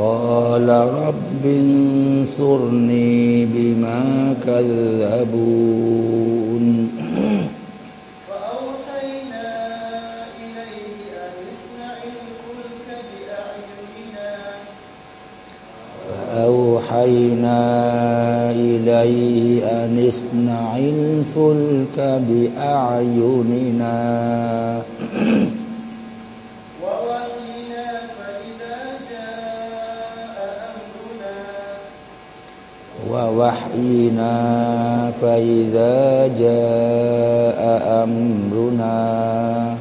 قال رب انصرني بما كذبون. فأوحينا إليه أن اصنع الفلك بأعيننا. فأوحينا إليه أن اصنع الفلك بأعيننا. ووحينا فإذا جاء أمرنا.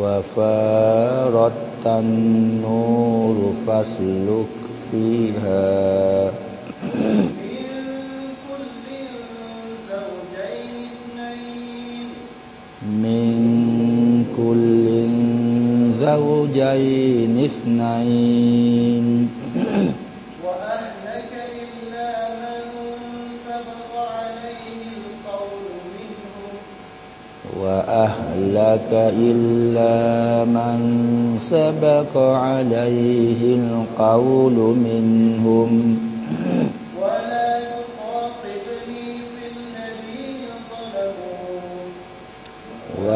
وفارت النور فاسلك فيها. زوجين اثنين. وأهلك إلا من سبق عليه القول منهم. وأهلك إلا من سبق عليه القول منهم.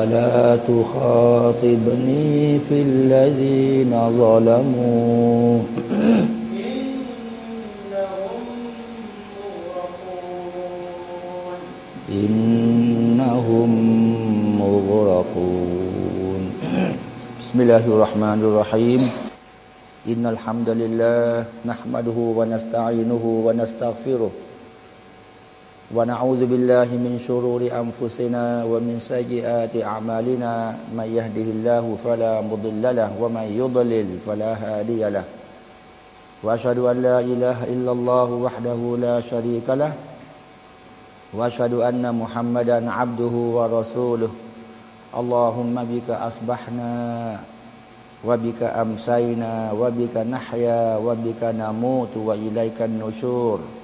ولا تخاطبني في الذين ظلموا إنهم مغرقون بسم الله الرحمن الرحيم. إن الحمد لله نحمده ونستعينه ونستغفره ونعوذ بالله من شرور أنفسنا ومن سيئات أعمالنا ما يهده الله فلا مضل له وما يضلل فلا هادي له وأشهد أن لا إله إلا الله وحده لا شريك له وأشهد أن محمدا عبده ورسوله اللهم بك أصبحنا وبك أمسينا وبك نحيا وبك نموت وإليك النشور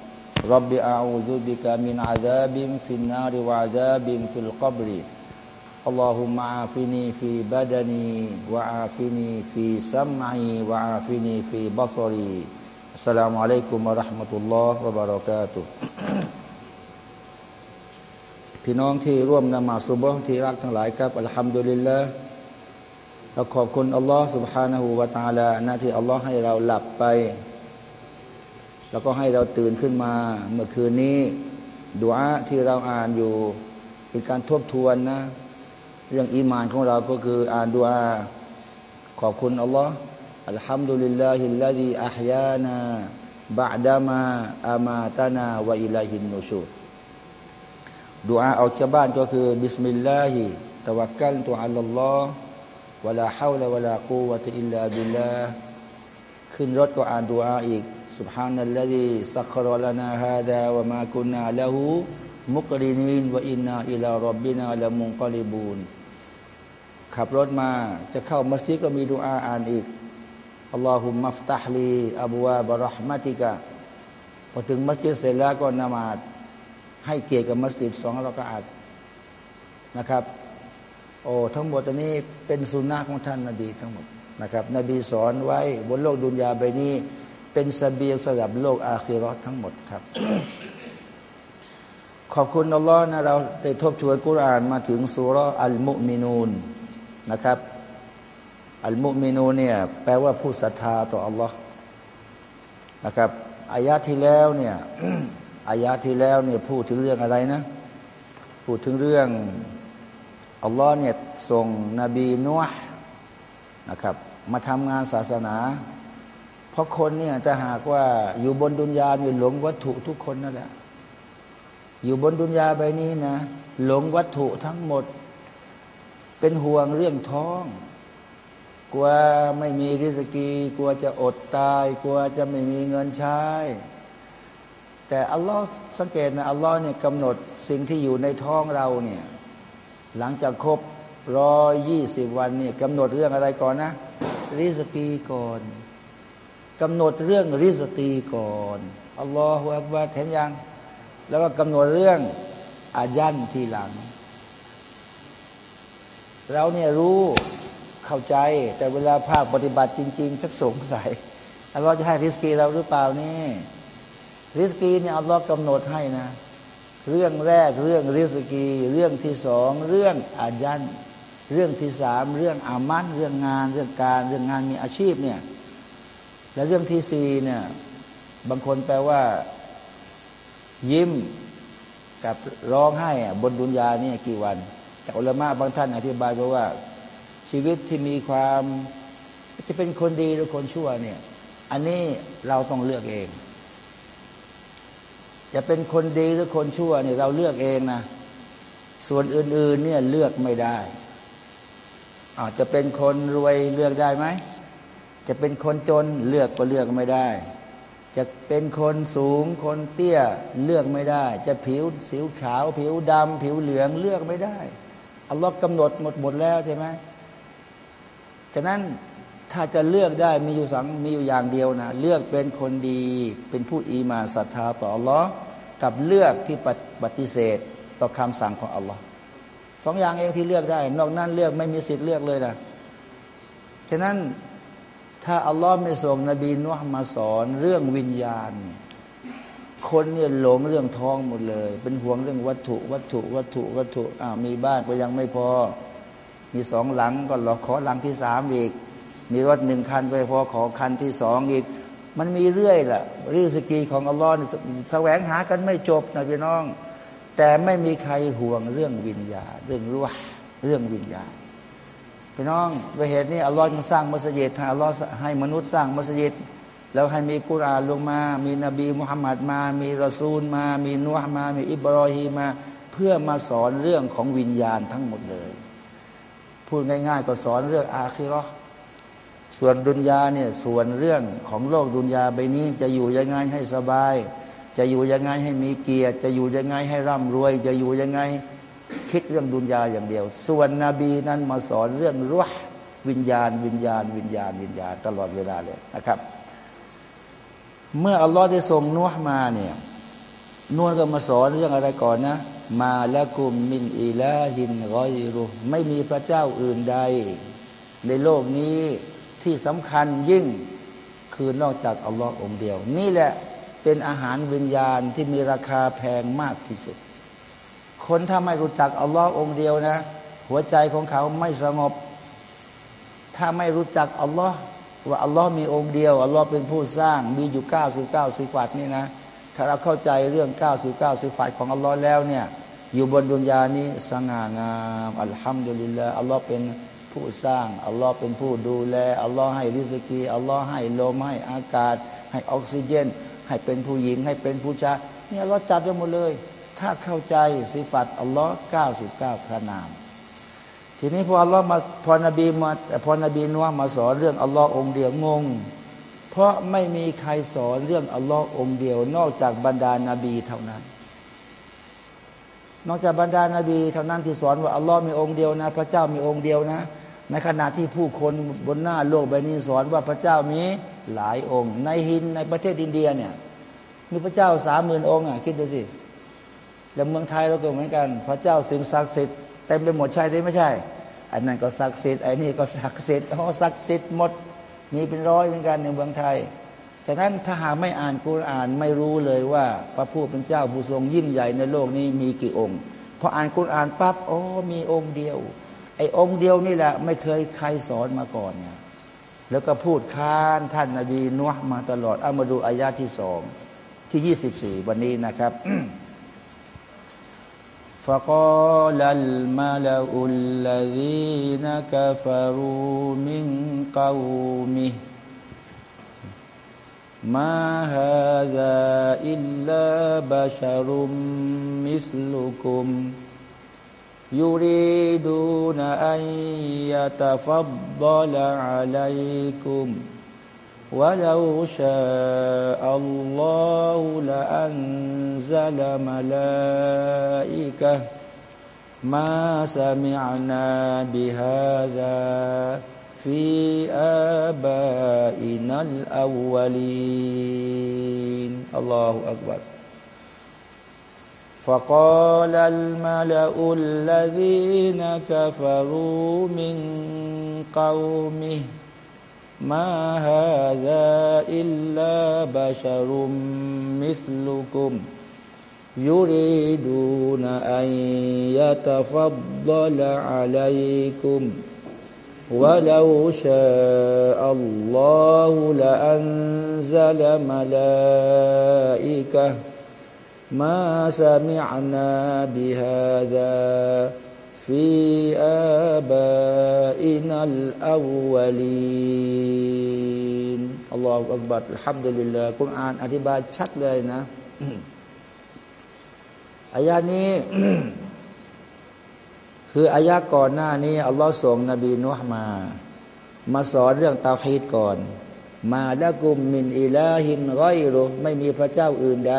رب أعوذ بك من عذاب في النار وعذاب في القبر اللهم عافني في بدني وعافني في سمعي وعافني في بصري السلام عليكم ورحمة الله وبركاته พี่น้องที่ร่วมนมาสุบฮ์ที่รักทั้งหลายครับอัลฮัมดุลิลละเราขอบคุณอัลลอฮ์ سبحانه และ تعالى นะที่อัลลอฮ์ให้เราหลับไป แล้วก็ให้เราตื่นขึ้นมา เมื่อคืนนี้ดุอาที่เราอ่านอยู่ เป็นการทบทวนนะ เรื่องอีมานของเราก็คืออ่านดุอาขอบคุณอัลลอฮ์อัลฮัมดุลิลลาฮิลลาฮิอัฮยานาบะดามาอามาตานาวะอิลัยฮินนูชูดูอาออกจากบ้านก็คือบิสมิลลาฮิตะวักกัลตุอัลลอฮ์วะลาฮาวละวะลากูวะตอิลลาบิลลาขึ้นรถก็อ่านดูอาอีก سبحان الذي سخر لنا هذا وما كنا له مقرنين وإنا إلى ربنا لمنقلبون ขับรถมาจะเข้ามัสยิดก็มีดูอาอ่านอีกอัลลอฮุมัฟตัฮลีอับวาบะรอห์มะติกะพอถึงมัสยิดเสร็จแล้วก็นมาด ให้เกียรติกับมัสยิดสองเราก็อาจนะครับ โอ้ทั้งหมดอันนี้เป็นสุนนะของท่านนาบีทั้งหมดนะครับ นบีสอนไว้บนโลกดุนยาใบนี้ เป็นสเสบียงสำหรับโลกอาคิรอทั้งหมดครับ ขอบคุณอัลลอฮ์นะเราได้ทบทวนกุรานมาถึงสุรอัลมุมินูนนะครับ อัลมุมินูนเนี่ยแปลว่าผู้ศรัทธาต่ออัลลอฮ์นะครับอายะที่แล้วเนี่ยอายะที่แล้วเนี่ยพูดถึงเรื่องอะไรนะ พูดถึงเรื่องอัลลอฮ์เนี่ยส่งนบีนัวนะครับ มาทำงานศาสนา เพราะคนเนี่ยจะหากว่าอยู่บนดุนยาเนี่ยหลงวัตถุทุกคนนั่นแหละอยู่บนดุนยาใบนี้นะ หลงวัตถุทั้งหมด เป็นห่วงเรื่องท้อง กลัวไม่มีริสกี กลัวจะอดตาย กลัวจะไม่มีเงินใช้ แต่อัลลอฮ์สังเกตนะอัลลอฮ์เนี่ยกำหนดสิ่งที่อยู่ในท้องเราเนี่ยหลังจากครบร้อยยี่สิบวันเนี่ยกำหนดเรื่องอะไรก่อนนะ ริสกีก่อน กำหนดเรื่องริสกีก่อนอัลลอฮฺอักบารเห็นยัง แล้วก็กำหนดเรื่องอายันทีหลัง เราเนี่ยรู้เข้าใจ แต่เวลาภาคปฏิบัติจริง ๆ ชักสงสัยอัลลอฮ์จะให้ริสกีเราหรือเปล่านี่ริสกีเนี่ยอัลลอฮ์กำหนดให้นะ เรื่องแรกเรื่องริสกี เรื่องที่สองเรื่องอายันเรื่องที่สามเรื่องอามันเรื่องงาน เรื่องการเรื่องงานมีอาชีพเนี่ย และเรื่องที่สี่เนี่ยบางคนแปลว่า ยิ้มกับร้องไห้บนดุนยาเนี่ยกี่วัน แต่อุลมะบางท่านอธิบายเพราะว่า ชีวิตที่มีความจะเป็นคนดีหรือคนชั่วเนี่ย อันนี้เราต้องเลือกเอง จะเป็นคนดีหรือคนชั่วเนี่ยเราเลือกเองนะ ส่วนอื่น ๆ เนี่ยเลือกไม่ได้อาจจะเป็นคนรวยเลือกได้ไหม จะเป็นคนจนเลือกก็เลือกไม่ได้ จะเป็นคนสูงคนเตี้ยเลือกไม่ได้ จะผิวสิวขาว ผิวดำผิวเหลืองเลือกไม่ได้อัลลอฮ์กำหนดหมดหมดแล้วใช่ไหมฉะนั้นถ้าจะเลือกได้มีอยู่สังมีอยู่อย่างเดียวนะเลือกเป็นคนดีเป็นผู้อีมาศรัทธาต่ออัลลอฮ์กับเลือกที่ปฏิเสธต่อคำสั่งของอัลลอฮ์สองอย่างเองที่เลือกได้ นอกนั้นเลือกไม่มีสิทธิ์เลือกเลยนะฉะนั้น ถ้าอัลลอฮ์ไม่ส่งนบีนุฮ์มาสอนเรื่องวิญญาณ คนเนี่ยหลงเรื่องท้องหมดเลย เป็นห่วงเรื่องวัตถุ วัตถุ วัตถุ วัตถุอ้าวมีบ้านก็ยังไม่พอ มีสองหลังก็หลอกขอหลังที่สามอีก มีรถหนึ่งคันก็พอขอคันที่สองอีก มันมีเรื่อยแหละริสกีของอัลลอฮ์แสวงหากันไม่จบนะพี่น้อง แต่ไม่มีใครห่วงเรื่องวิญญาเรื่องรู้เรื่องวิญญาณ พี่น้องด้วยเหตุนี้อัลลอฮ์จึงสร้างมัสยิดอัลลอฮ์ให้มนุษย์สร้างมัสยิดแล้วให้มีกุรานลงมา มีนบีมุฮัมมัดมา มีรอซูลมา มีนัวมา มีอิบรอฮีมา เพื่อมาสอนเรื่องของวิญญาณทั้งหมดเลย พูดง่ายๆก็สอนเรื่องอาคิรอส่วนดุนยาเนี่ยส่วนเรื่องของโลกดุนยาใบนี้ จะอยู่ยังไงให้สบาย จะอยู่ยังไงให้มีเกียรติ จะอยู่ยังไงให้ร่ำรวย จะอยู่ยังไง คิดเรื่องดุนยาอย่างเดียว ส่วนนบีนั้นมาสอนเรื่องรุห์วิญญาณ วิญญาณ วิญญาณ วิญญาณตลอดเวลาเลยนะครับ เมื่ออัลลอฮ์ได้ส่งนัวมาเนี่ยนวลก็มาสอนเรื่องอะไรก่อนนะมาละกุมมินอีลาหินรอยรุไม่มีพระเจ้าอื่นใด ในโลกนี้ที่สำคัญยิ่งคือนอกจากอัลลอฮ์องเดียว นี่แหละเป็นอาหารวิญญาณที่มีราคาแพงมากที่สุด คนถ้าไม่รู้จักอัลลอฮ์องเดียวนะ หัวใจของเขาไม่สงบ ถ้าไม่รู้จักอัลลอฮ์ว่าอัลลอฮ์มีองค์เดียวอัลลอฮ์เป็นผู้สร้างมีอยู่เก้าสิบเก้าสิฟัตนี่นะถ้าเราเข้าใจเรื่องเก้าสิบเก้าสิฟัตของอัลลอฮ์แล้วเนี่ยอยู่บนดุนยานี้สง่างามอัลฮัมดุลิลละอัลลอฮ์เป็นผู้สร้างอัลลอฮ์เป็นผู้ดูแลอัลลอฮ์ให้ริสกีอัลลอฮ์ให้ลมให้อากาศ ให้ออกซิเจน ให้เป็นผู้หญิง ให้เป็นผู้ชายเนี่อัลลอฮ์จัดไว้หมดเลย ถ้าเข้าใจสิฟัตอัลลอฮ์เก้าสิบเก้าพระนาม ทีนี้พออัลลอฮ์มาพอนบีมาพอนบีนัวมาสอนเรื่องอัลลอฮ์องเดียวงง เพราะไม่มีใครสอนเรื่องอัลลอฮ์องเดียว นอกจากบรรดานาบีเท่านั้น นอกจากบรรดานาบีเท่านั้นที่สอนว่าอัลลอฮ์มีองค์เดียวนะ พระเจ้ามีองค์เดียวนะ ในขณะที่ผู้คนบนหน้าโลกใบนี้สอนว่าพระเจ้ามีหลายองค์ ในฮินในประเทศอินเดียเนี่ยมีพระเจ้าสามหมื่นองค์อะคิดดูสิ แล้วเมืองไทยเราก็เหมือนกัน พระเจ้าสิ่งศักดิ์สิทธิ์เต็มไปหมดใช่หรือไม่ใช่ อันนั้นก็ศักดิ์สิทธิ์ไอ้นี่ก็ศักดิ์สิทธิ์อ๋อศักดิ์สิทธิ์หมด มีเป็นร้อยเหมือนกันในเมืองไทยฉะนั้นถ้าหากไม่อ่านกุรอานไม่รู้เลยว่า พระผู้เป็นเจ้าผู้ทรงยิ่งใหญ่ในโลกนี้มีกี่องค์พออ่านกุรอานปั๊บโอ้มีองค์เดียว ไอ้องค์เดียวนี่แหละ ไม่เคยใครสอนมาก่อนไงแล้วก็พูดค้านท่านนาบีนัวมาตลอดเอามาดูอายาที่สองที่ยี่สิบสี่วันนี้นะครับ فقال الملأ الذين كفروا من قومه ما هذا إلا بشر مثلكم يريدون أن يتفضل عليكم. ولو شاء الله لأنزل ملائكة ما سمعنا بهذا في آبائنا الأولين. الله أكبر. فقال الملأ الذين كفروا من قومه ما هذا إلا بشر مثلكم يريدون أن يتفضل عليكم ولو شاء الله لأنزل ملائكة ما سمعنا بهذا في آبائنا الأولين الله أكبر الحمد لله กุรอานอธิบายชัดเลยนะอายานี้ คืออายะก่อนหน้านี้อัลลอฮ์ส่งนบีนุฮ์มา มาสอนเรื่องเตาฮีดก่อน มาดะกุมมินอิลาฮินร้อยรุไม่มีพระเจ้าอื่นใด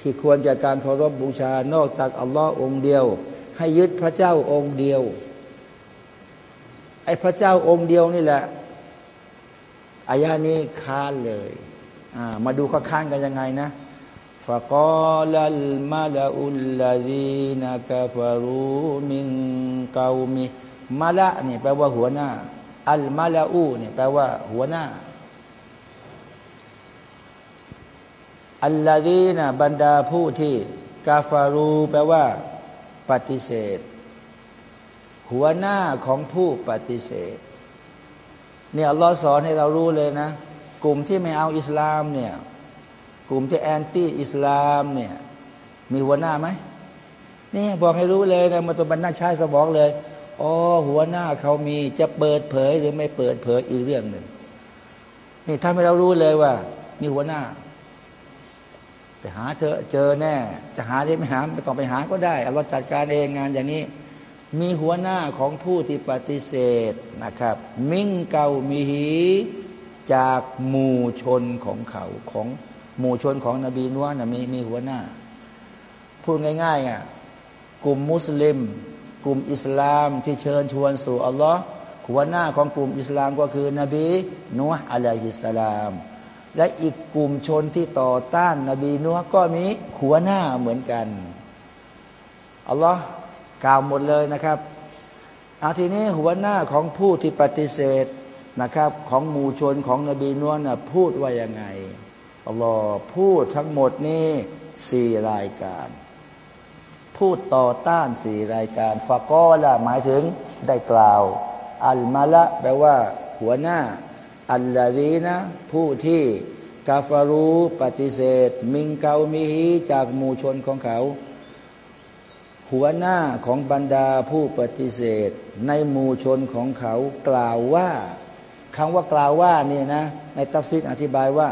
ที่ควรจะการเคารพบูชานอกจากอัลลอฮ์องเดียว ให้ยึดพระเจ้าองค์เดียว ไอ้พระเจ้าองค์เดียวนี่แหละอายานี้ค้านเลยมาดูข้อค้านกันยังไงนะฟะกอลัลมาลาอุลลาดีนากาฟารูมิงกาวมิมาละนี่แปลว่าหัวหน้า อัลมาลาอูนี่แปลว่าหัวหน้าอัลลาดีนะบรรดาผู้ที่กาฟารู แปลว่า ปฏิเสธ หัวหน้าของผู้ปฏิเสธเนี่ยอัลลอฮ์สอนให้เรารู้เลยนะ กลุ่มที่ไม่เอาอิสลามเนี่ยกลุ่มที่แอนตี้อิสลามเนี่ยมีหัวหน้าไหมนี่บอกให้รู้เลยนะมาตัวบรรณาชายสมองเลยอ๋อหัวหน้าเขามีจะเปิดเผยหรือไม่เปิดเผยอีกเรื่องหนึ่งนี่ถ้าไม่เรารู้เลยว่า มีหัวหน้า ไปหาเธอเจอแน่ จะหาได้ไม่หาไม่ต้องไปหาก็ได้เราจัดการเองงานอย่างนี้ มีหัวหน้าของผู้ที่ปฏิเสธนะครับ มิ่งเกามีหีจากหมู่ชนของเขาของหมู่ชนของนบีนัวนะมีมีหัวหน้า พูดง่ายๆอะกลุ่มมุสลิม กลุ่มอิสลามที่เชิญชวนสู่อัลลอฮ์หัวหน้าของกลุ่มอิสลามก็คือนบีนัวอะลัยฮิสสลาม และอีกกลุ่มชนที่ต่อต้านนบีนัวก็มีหัวหน้าเหมือนกันอัลลอฮ์กล่าวหมดเลยนะครับเอาทีนี้หัวหน้าของผู้ที่ปฏิเสธนะครับ ของหมู่ชนของนบีนัวนะพูดว่ายังไงอัลลอฮ์พูดทั้งหมดนี้สี่รายการ พูดต่อต้านสี่รายการฟะกอละหมายถึงได้กล่าว อัลมาละแปลว่าหัวหน้า อัลลาดีนะผู้ที่กาฟารูปฏิเสธ มิงเกามิฮีจากหมู่ชนของเขา หัวหน้าของบรรดาผู้ปฏิเสธ ในหมู่ชนของเขา กล่าวว่าคำว่ากล่าวว่านี่นะ ในตัฟซิดอธิบายว่า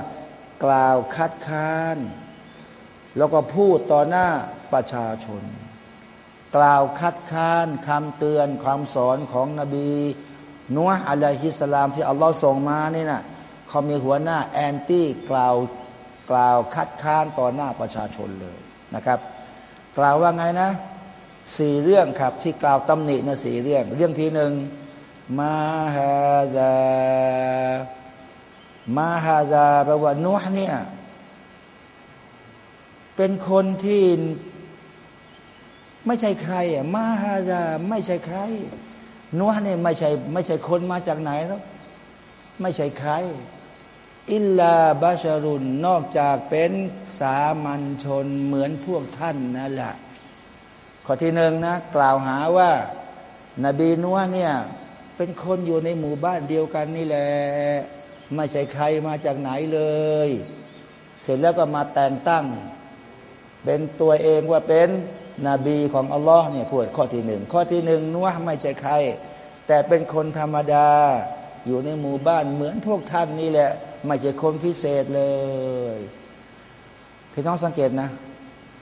กล่าวคัดค้าน แล้วก็พูดต่อหน้าประชาชน กล่าวคัดค้านคำเตือนความสอนของนบี นัวอะลัยฮิสลามที่อัลลอฮ์ส่งมานี่นะเขามีหัวหน้าแอนตี้กล่าวกล่าวคัดค้านต่อหน้าประชาชนเลยนะครับ กล่าวว่าไงนะสี่เรื่องครับที่กล่าวตำหนินะสี่เรื่อง เรื่องที่หนึ่งมาฮาดามาฮาดาแปลว่านัวเนี่ยเป็นคนที่ไม่ใช่ใครอะมาฮาดาไม่ใช่ใคร นัวเนี่ยไม่ใช่ไม่ใช่คนมาจากไหนแล้วไม่ใช่ใคร อิลลาบาชารุนนอกจากเป็นสามัญชนเหมือนพวกท่านนั่นแหละข้อที่หนึ่งนะ กล่าวหาว่า นบีนัวเนี่ยเป็นคนอยู่ในหมู่บ้านเดียวกันนี่แหละไม่ใช่ใครมาจากไหนเลย เสร็จแล้วก็มาแต่งตั้ง เป็นตัวเองว่าเป็น นบีของอัลลอฮ์เนี่ยพูดข้อที่หนึ่งข้อที่หนึ่งนัวไม่ใช่ใคร แต่เป็นคนธรรมดา อยู่ในหมู่บ้านเหมือนพวกท่านนี่แหละ ไม่ใช่คนพิเศษเลยพี่น้องสังเกตนะ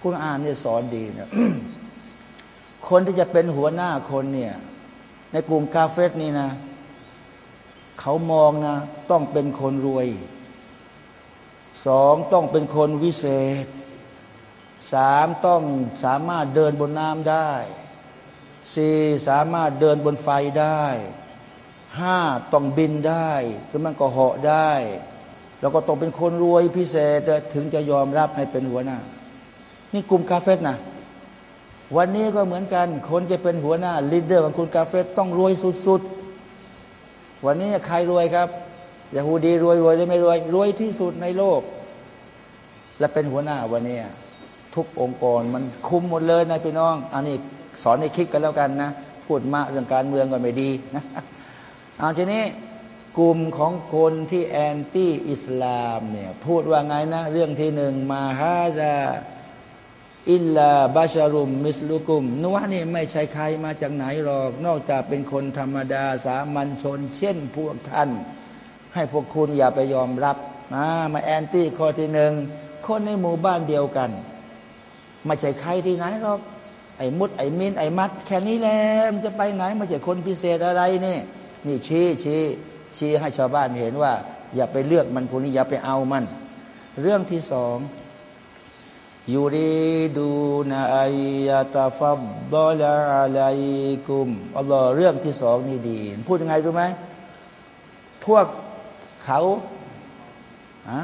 คุณอ่านเนี่ยสอนดีนะคนที่จะเป็นหัวหน้าคนเนี่ย ในกลุ่มกาเฟสนี่นะ เขามองนะ ต้องเป็นคนรวย สองต้องเป็นคนวิเศษ สามต้องสามารถเดินบนน้ำได้สี่สามารถเดินบนไฟได้ห้าต้องบินได้คือมันก็เหาะได้ แล้วก็ต้องเป็นคนรวยพิเศษถึงจะยอมรับให้เป็นหัวหน้า นี่กลุ่มกาเฟสนะวันนี้ก็เหมือนกัน คนจะเป็นหัวหน้าลีดเดอร์ของคุณกาเฟสต้องรวยสุดๆ วันนี้ใครรวยครับยาฮูดีรวยรวยหรือไม่รวย รวยที่สุดในโลก และเป็นหัวหน้าวันนี้ ทุกองค์กรมันคุมหมดเลยนะพี่น้อง อันนี้สอนในคลิปกันแล้วกันนะพูดมาเรื่องการเมืองก็ไม่ดีนะเอาทีนี้กลุ่มของคนที่แอนตี้อิสลามเนี่ยพูดว่าไงนะ เรื่องที่หนึ่งมาฮาดาอิลลาบาชารุม มิสลุกุมนัวนี่ไม่ใช่ใครมาจากไหนหรอก นอกจากเป็นคนธรรมดาสามัญชน เช่นพวกท่าน ให้พวกคุณอย่าไปยอมรับมาแอนตี้ข้อที่หนึ่งคนในหมู่บ้านเดียวกัน ไม่ใช่ใครที่ไหนหรอกไอ้มุดไอ้มินไอ้มัด แค่นี้แหละมันจะไปไหนไม่ใช่คนพิเศษอะไรนี่นี่ชี้ชี้ชี้ให้ชาวบ้านเห็นว่า อย่าไปเลือกมันคนนี้อย่าไปเอามัน เรื่องที่สองยูรีดูนาอายาตาฟับดอลาอะลัยกุมอัลลอฮ์เรื่องที่สองนี่ดี พูดยังไงรู้ไหมพวกเขาอะ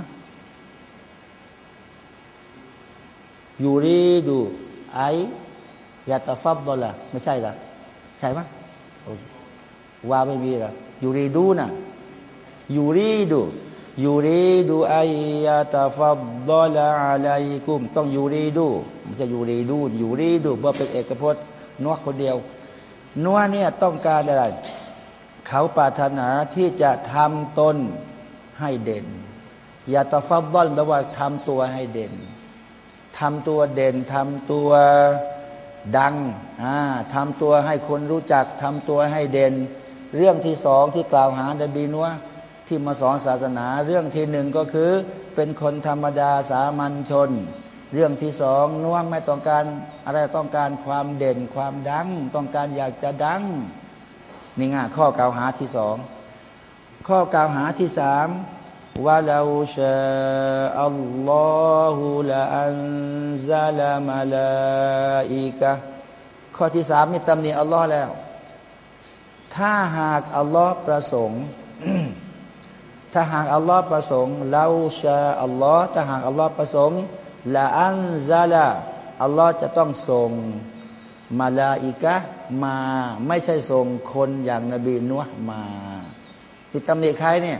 ยูรีดูไอยาตาฟับดอลาไม่ใช่หรอใช่ไหมว่าไม่มีหรอยูรีดูนะยูรีดูยูรีดูไอยาตาฟับดอลาอะไรกุมต้องยูรีดูมันจะยูรีดูยูรีดูเพราะเป็นเอกพจน์นวคนเดียวนัวเนี่ยต้องการอะไร เขาปรารถนาที่จะทำตนให้เด่นยาตาฟับดอลแปลว่าทำตัวให้เด่น ทำตัวเด่นทำตัวดังทำตัวให้คนรู้จักทำตัวให้เด่น เรื่องที่สองที่กล่าวหาดบีนัวที่มาสอนศาสนา เรื่องที่หนึ่งก็คือ เป็นคนธรรมดาสามัญชน เรื่องที่สองนัวไม่ต้องการอะไรต้องการความเด่นความดัง ต้องการอยากจะดังนี่ง่าข้อกล่าวหาที่สองข้อกล่าวหาที่สาม ว่าเราชาอัลลอฮุละอันซาลามาลาอิกะข้อที่สามมีตำหนิอัลลอฮ์แล้ว ถ้าหากอัลลอฮ์ประสงค์ ถ้าหากอัลลอฮ์ประสงค์เราชาอัลลอฮ์ถ้าหากอัลลอฮ์ประสงค์ละอันซาลาอัลลอฮ์จะต้องส่งมาลาอิกะมา ไม่ใช่ส่งคนอย่างนบีนุห์มาที่ตำหนิใครเนี่ย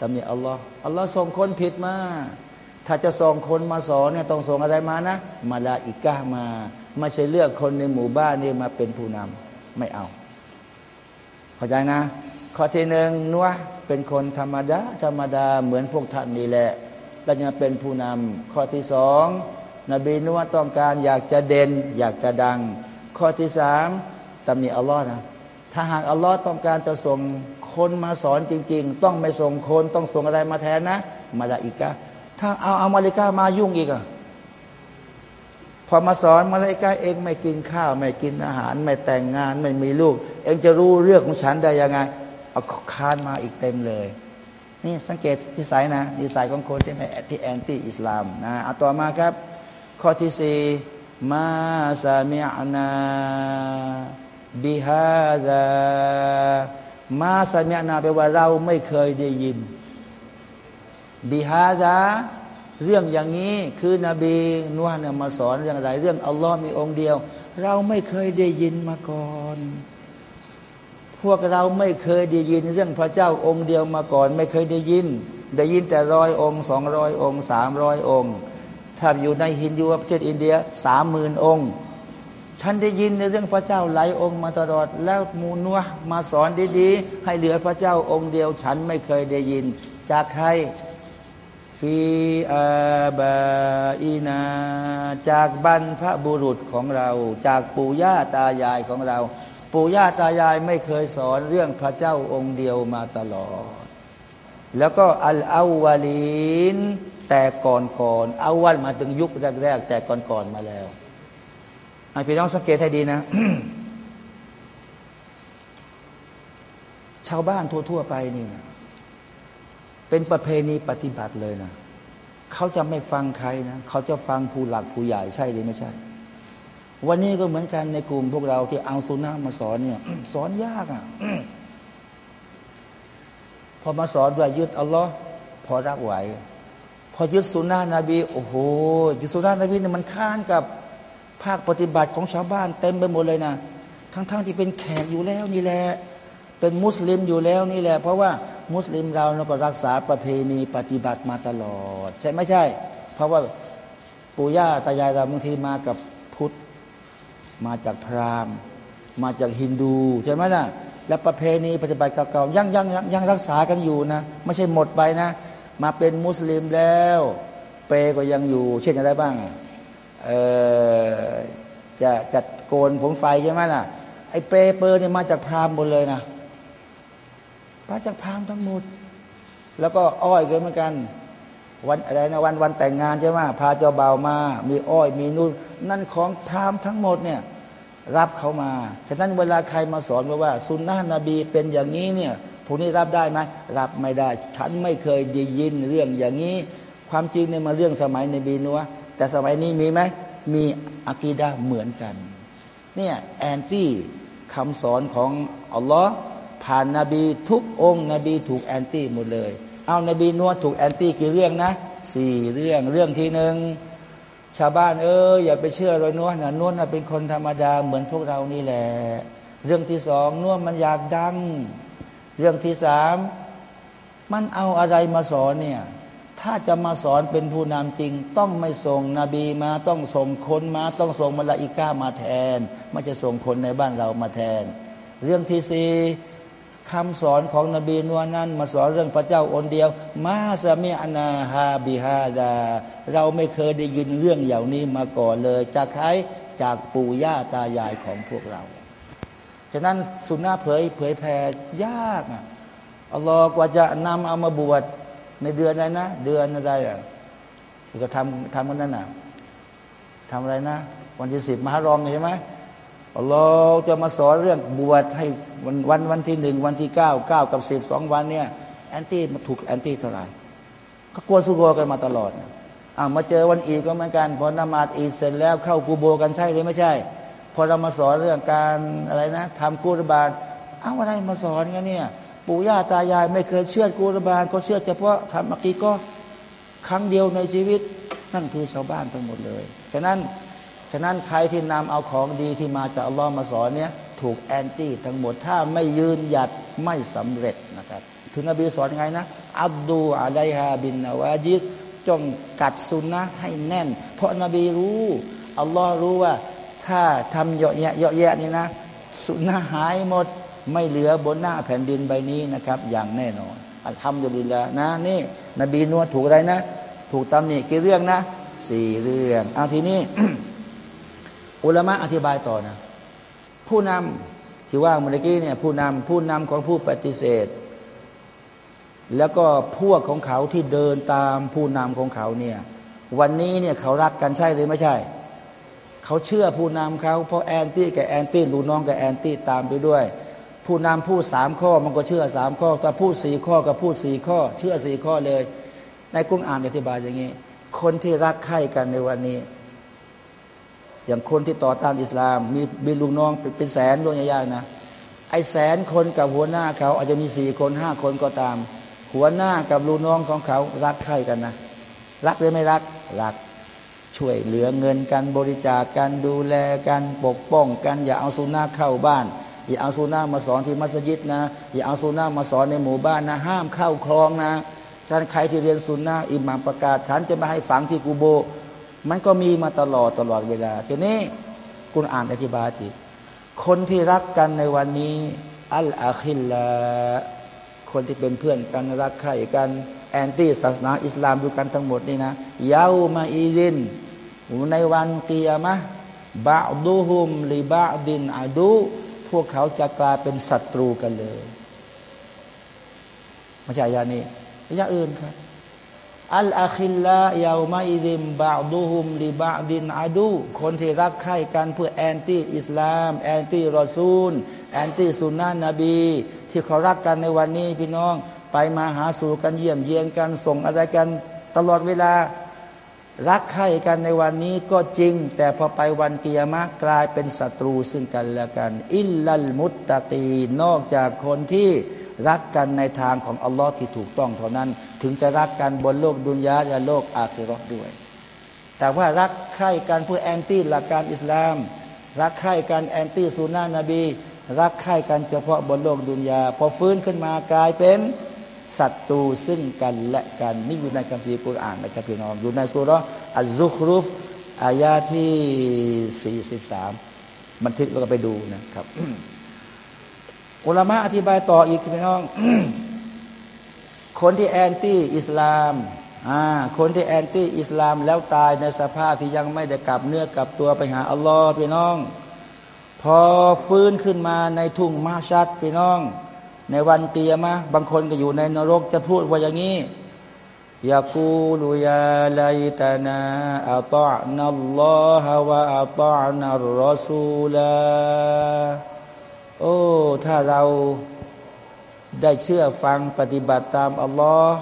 ตำหนิอัลลอฮ์อัลลอฮ์ส่งคนผิดมา ถ้าจะส่งคนมาสอนเนี่ยต้องส่งอะไรมานะ มาลาอิกะมา ไม่ใช่เลือกคนในหมู่บ้านนี่มาเป็นผู้นำไม่เอา เข้าใจนะ ข้อที่หนึ่งนัวเป็นคนธรรมดาธรรมดาเหมือนพวกท่านนี่แหละแล้วจะเป็นผู้นำข้อที่สองนบีนัวต้องการอยากจะเด่น อยากจะดัง ข้อที่สามตำหนิอัลลอฮ์นะถ้าหากอัลลอฮ์ต้องการจะส่ง คนมาสอนจริง ๆ ต้องไม่ส่งคนต้องส่งอะไรมาแทนนะมาลาอิกะถ้าเอาเอามาลิกามายุ่งอีกอะพอมาสอนมาลาอิกาเองไม่กินข้าว ไม่กินอาหาร ไม่แต่งงานไม่มีลูก เองจะรู้เรื่องของฉันได้ยังไงเอาค้านมาอีกเต็มเลย นี่สังเกตที่สายนะนิสัยของคนที่ไม่ที่แอนตี้อิสลามนะเอาต่อมาครับ ข้อที่สี่ما سمعنا بهذا ما سمعنا แปลว่าเราไม่เคยได้ยิน บิฮาดาเรื่องอย่างนี้คือนบีนวลมาสอนเรื่องอะไร เรื่องอัลลอฮ์มีองค์เดียว เราไม่เคยได้ยินมาก่อน พวกเราไม่เคยได้ยิน เรื่องพระเจ้าองค์เดียวมาก่อน ไม่เคยได้ยิน ได้ยินแต่ร้อยองค์สองร้อยองค์สามร้อยองค์ ถ้าอยู่ในฮินยูประเทศอินเดียสามหมื่นองค์ ฉันได้ยินในเรื่องพระเจ้าหลายองค์มาตลอด แล้วมูนัวมาสอนดีๆ ให้เหลือพระเจ้าองค์เดียว ฉันไม่เคยได้ยิน จากใครฟีอาบาอินา จากบรรพบุรุษของเรา จากปู่ย่าตายายของเรา ปู่ย่าตายายไม่เคยสอนเรื่องพระเจ้าองค์เดียวมาตลอด แล้วก็อัลอาวาลีนแต่ก่อนก่อนอาวันมาถึงยุคแรก ๆ แต่ก่อนก่อนมาแล้ว พี่น้องสังเกตให้ดีนะ ชาวบ้านทั่ว ๆ ไปนี่นะเป็นประเพณีปฏิบัติเลยนะเขาจะไม่ฟังใครนะเขาจะฟังผู้หลักผู้ใหญ่ใช่หรือไม่ใช่ วันนี้ก็เหมือนกันในกลุ่มพวกเราที่เอาสุนัขมาสอนเนี่ย สอนยากอะพอมาสอนว่ายึดอัลลอฮ์พอรับไหว พอยึดสุนนะนบีโอ้โหยึดสุนนะนบีเนี่ยมันค้านกับ ภาคปฏิบัติของชาวบ้านเต็มไปหมดเลยนะทั้งๆทที่เป็นแขกอยู่แล้วนี่แหละเป็นมุสลิมอยู่แล้วนี่แหละ เพราะว่ามุสลิมเราเราก็รักษาประเพณีปฏิบัติมาตลอด ใช่ไม่ใช่ เพราะว่าปู่ย่าตายายเราบางทีมากับพุทธมาจากพราหมณ์ มาจากฮินดูใช่ไหมนะ่ะและประเพณีปฏิบัติเก่าๆยังยังยังยังรักษากันอยู่นะ ไม่ใช่หมดไปนะ มาเป็นมุสลิมแล้ว เปก็ยังอยู่ เช่นอะไรบ้าง จะจัดโกนผมไฟใช่ไหมล่ะไอ้เปเปอร์เนี่ยมาจากพราหมณ์หมดเลยนะมาจากพราหมณ์ทั้งหมด แล้วก็อ้อยกันเหมือนกัน วันอะไรนะวันวันแต่งงานใช่ไหมพาเจ้าบ่าวมา มีอ้อยมีนู่นนั่นของพราหมณ์ทั้งหมดเนี่ยรับเขามา ฉะนั้นเวลาใครมาสอนว่าสุนนะนบีเป็นอย่างนี้เนี่ยพวกนี้รับได้ไหมรับไม่ได้ ฉันไม่เคยได้ยินเรื่องอย่างนี้ ความจริงเนี่ยมาเรื่องสมัยในบีนัว แต่สมัยนี้มีไหมมีอะกีดาเหมือนกัน เนี่ยแอนตี้คำสอนของอัลลอฮ์ผ่านนาบีทุกองค์นบีถูกแอนตี้หมดเลย เอานาบีนัวถูกแอนตี้กี่เรื่องนะสี่เรื่องเรื่องที่หนึ่งชาวบ้านเอออย่าไปเชื่อเลยนัวนะนัวนะเป็นคนธรรมดาเหมือนพวกเรานี่แหละเรื่องที่สองนัวมันอยากดัง เรื่องที่สามมันเอาอะไรมาสอนเนี่ย ถ้าจะมาสอนเป็นผู้นำจริง ต้องไม่ส่งนบีมาต้องส่งคนมา ต้องส่งมลาอิก้ามาแทน ไม่จะส่งคนในบ้านเรามาแทน เรื่องที่สี่คำสอนของนบีนวนั้น มาสอนเรื่องพระเจ้าอนเดียว มาสมิอานาฮาบิฮาดา เราไม่เคยได้ยินเรื่องอย่างนี้มาก่อนเลย จากใครจากปู่ย่าตายายของพวกเรา ฉะนั้นสุนนะเผยเผยแผ่ยากอัลลอฮ์กว่าจะนำเอามาบวช ในเดือนอะไรนะ เดือนอะไรอะก็ทำทำกันนั่นน่ะทำอะไรนะ วันที่สิบมหารอมใช่ไหมอัลอฮ์จะมาสอนเรื่องบวชให้วันวันวันที่หนึ่งวันที่เก้าเก้ากับสิบสองวันเนี่ยแอนตี้มาถูกแอนตี้เท่าไหร่ก็กลัวสุโกกันมาตลอดอ่ามาเจอวันอีกก็เหมือนกันพอนมาดอีกเสร็จแล้วเข้ากูโบกันใช่หรือไม่ใช่ พอเรามาสอนเรื่องการอะไรนะทำกูรบาลเอาอะไรมาสอนกันเนี่ย ปู่ย่าตายาย ไม่เคยเชื่อกูรบาลก็เชื่อเฉพาะทำเมื่อกี้ก็ครั้งเดียวในชีวิต นั่นคือชาวบ้านทั้งหมดเลยฉะนั้นฉะนั้นใครที่นำเอาของดีที่มาจากอัลลอฮ์มาสอนเนี่ยถูกแอนตี้ทั้งหมดถ้าไม่ยืนหยัดไม่สำเร็จนะครับ ถึงนบีสอนไงนะ อับดูอะไลฮาบินนาวาจิดจงกัดซุนนะให้แน่น เพราะนบีรู้อัลลอฮ์รู้ว่าถ้าทำเยอะแยะเยอะแยะนี่นะ สุนนะหายหมด ไม่เหลือบนหน้าแผ่นดินใบนี้นะครับ อย่างแน่นอนอัลฮัมดุลิลละนะนี่ นบีนัวถูกอะไรนะ ถูกตำหนิกี่เรื่องนะสี่เรื่องเอาทีนี้อุลามะอธิบายต่อนะ ผู้นำที่ว่าเมื่อกี้เนี่ยผู้นำผู้นำของผู้ปฏิเสธ แล้วก็พวกของเขาที่เดินตามผู้นำของเขาเนี่ยวันนี้เนี่ยเขารักกันใช่หรือไม่ใช่ เขาเชื่อผู้นำเขาเพราะแอนตี้กับแอนตี้ลูน้องกับแอนตี้ตามไปด้วย ผู้นำพูดสามข้อมันก็เชื่อสามข้อถ้าพูดสี่ข้อก็พูดสี่ข้อ เชื่อสี่ข้อเลย ในกุ้งอ่านอธิบายอย่างนี้ คนที่รักใคร่กันในวันนี้ อย่างคนที่ต่อต้านอิสลาม มีมีลูกน้องเป็นแสนดวงใหญ่ๆนะไอ้แสนคนกับหัวหน้าเขา อาจจะมีสี่คนห้าคนก็ตาม หัวหน้ากับลูกน้องของเขารักใครกันนะรักหรือไม่รักรักช่วยเหลือเงินกันบริจาคกันดูแลกันปกป้องกัน อย่าเอาสุนัขเข้าบ้าน อย่าเอาสุนัขมาสอนที่มัสยิดนะอย่าเอาสุนัขมาสอนในหมู่บ้านนะ ห้ามเข้าคลองนะท่านใครที่เรียนสุนัขอิหมามประกาศฉันจะม่ให้ฝังที่กูโบ มันก็มีมาตลอดตลอดเวลาทีนี้กุรอานอธิบายทีคนที่รักกันในวันนี้ الأخلاء คนที่เป็นเพื่อนกันรักใครกันแอนตี้ศาสนาอิสลามดูกันทั้งหมดนี่นะยาวมาอีซินในวันเกียมะบาดูฮุมลิบาดินอาดู พวกเขาจะกลายเป็นศัตรูกันเลยไม่ใช่อายานี้ยาอื่นครับอัลอาคิลลายาวมาอิดิมบาดูฮุมลิบาดินอาดู คนที่รักใคร่กันเพื่อแอนตี้อิสลาม แอนตี้รอซูล แอนตี้สุนนะนบี ที่เขารักกันในวันนี้พี่น้อง ไปมาหาสู่กันเยี่ยมเยียนกันส่งอะไรกัน ตลอดเวลา รักใคร่กันในวันนี้ก็จริง แต่พอไปวันกิยามะฮ์กลายเป็นศัตรูซึ่งกันและกัน إلا المتقينนอกจากคนที่รักกันในทางของอัลลอฮ์ที่ถูกต้องเท่านั้น ถึงจะรักกันบนโลกดุนยาและโลกอาคิรอด้วย แต่ว่ารักใคร่กันเพื่อแอนตี้หลักการอิสลาม รักใคร่กันแอนตี้สุนนะนบี รักใคร่กันเฉพาะบนโลกดุนยาพอฟื้นขึ้นมากลายเป็น ศัตรูซึ่งกันและกันนี่อยู่ในคัมภีร์กุรอานนะครับพี่น้องอยู่ในสุรอัลซุครุฟอายาที่ 43 บันทึกแล้วก็ไปดูนะครับอุลามะอธิบายต่ออีกพี่น้อง คนที่แอนตี้อิสลามอ่าคนที่แอนตี้อิสลามแล้วตายในสภาพที่ยังไม่ได้กลับเนื้อกลับตัวไปหาอัลลอฮ์พี่น้อง พอฟื้นขึ้นมาในทุ่งมาชัดพี่น้อง ในวันเตียมะบางคนก็อยู่ในนรกจะพูดว่าอย่างนี้ยากูลุยาลายตานาอัตอนัลลอฮวะอัตอนัลรอซูลาโอ้ ถ้าเราได้เชื่อฟังปฏิบัติตามอัลลอฮ์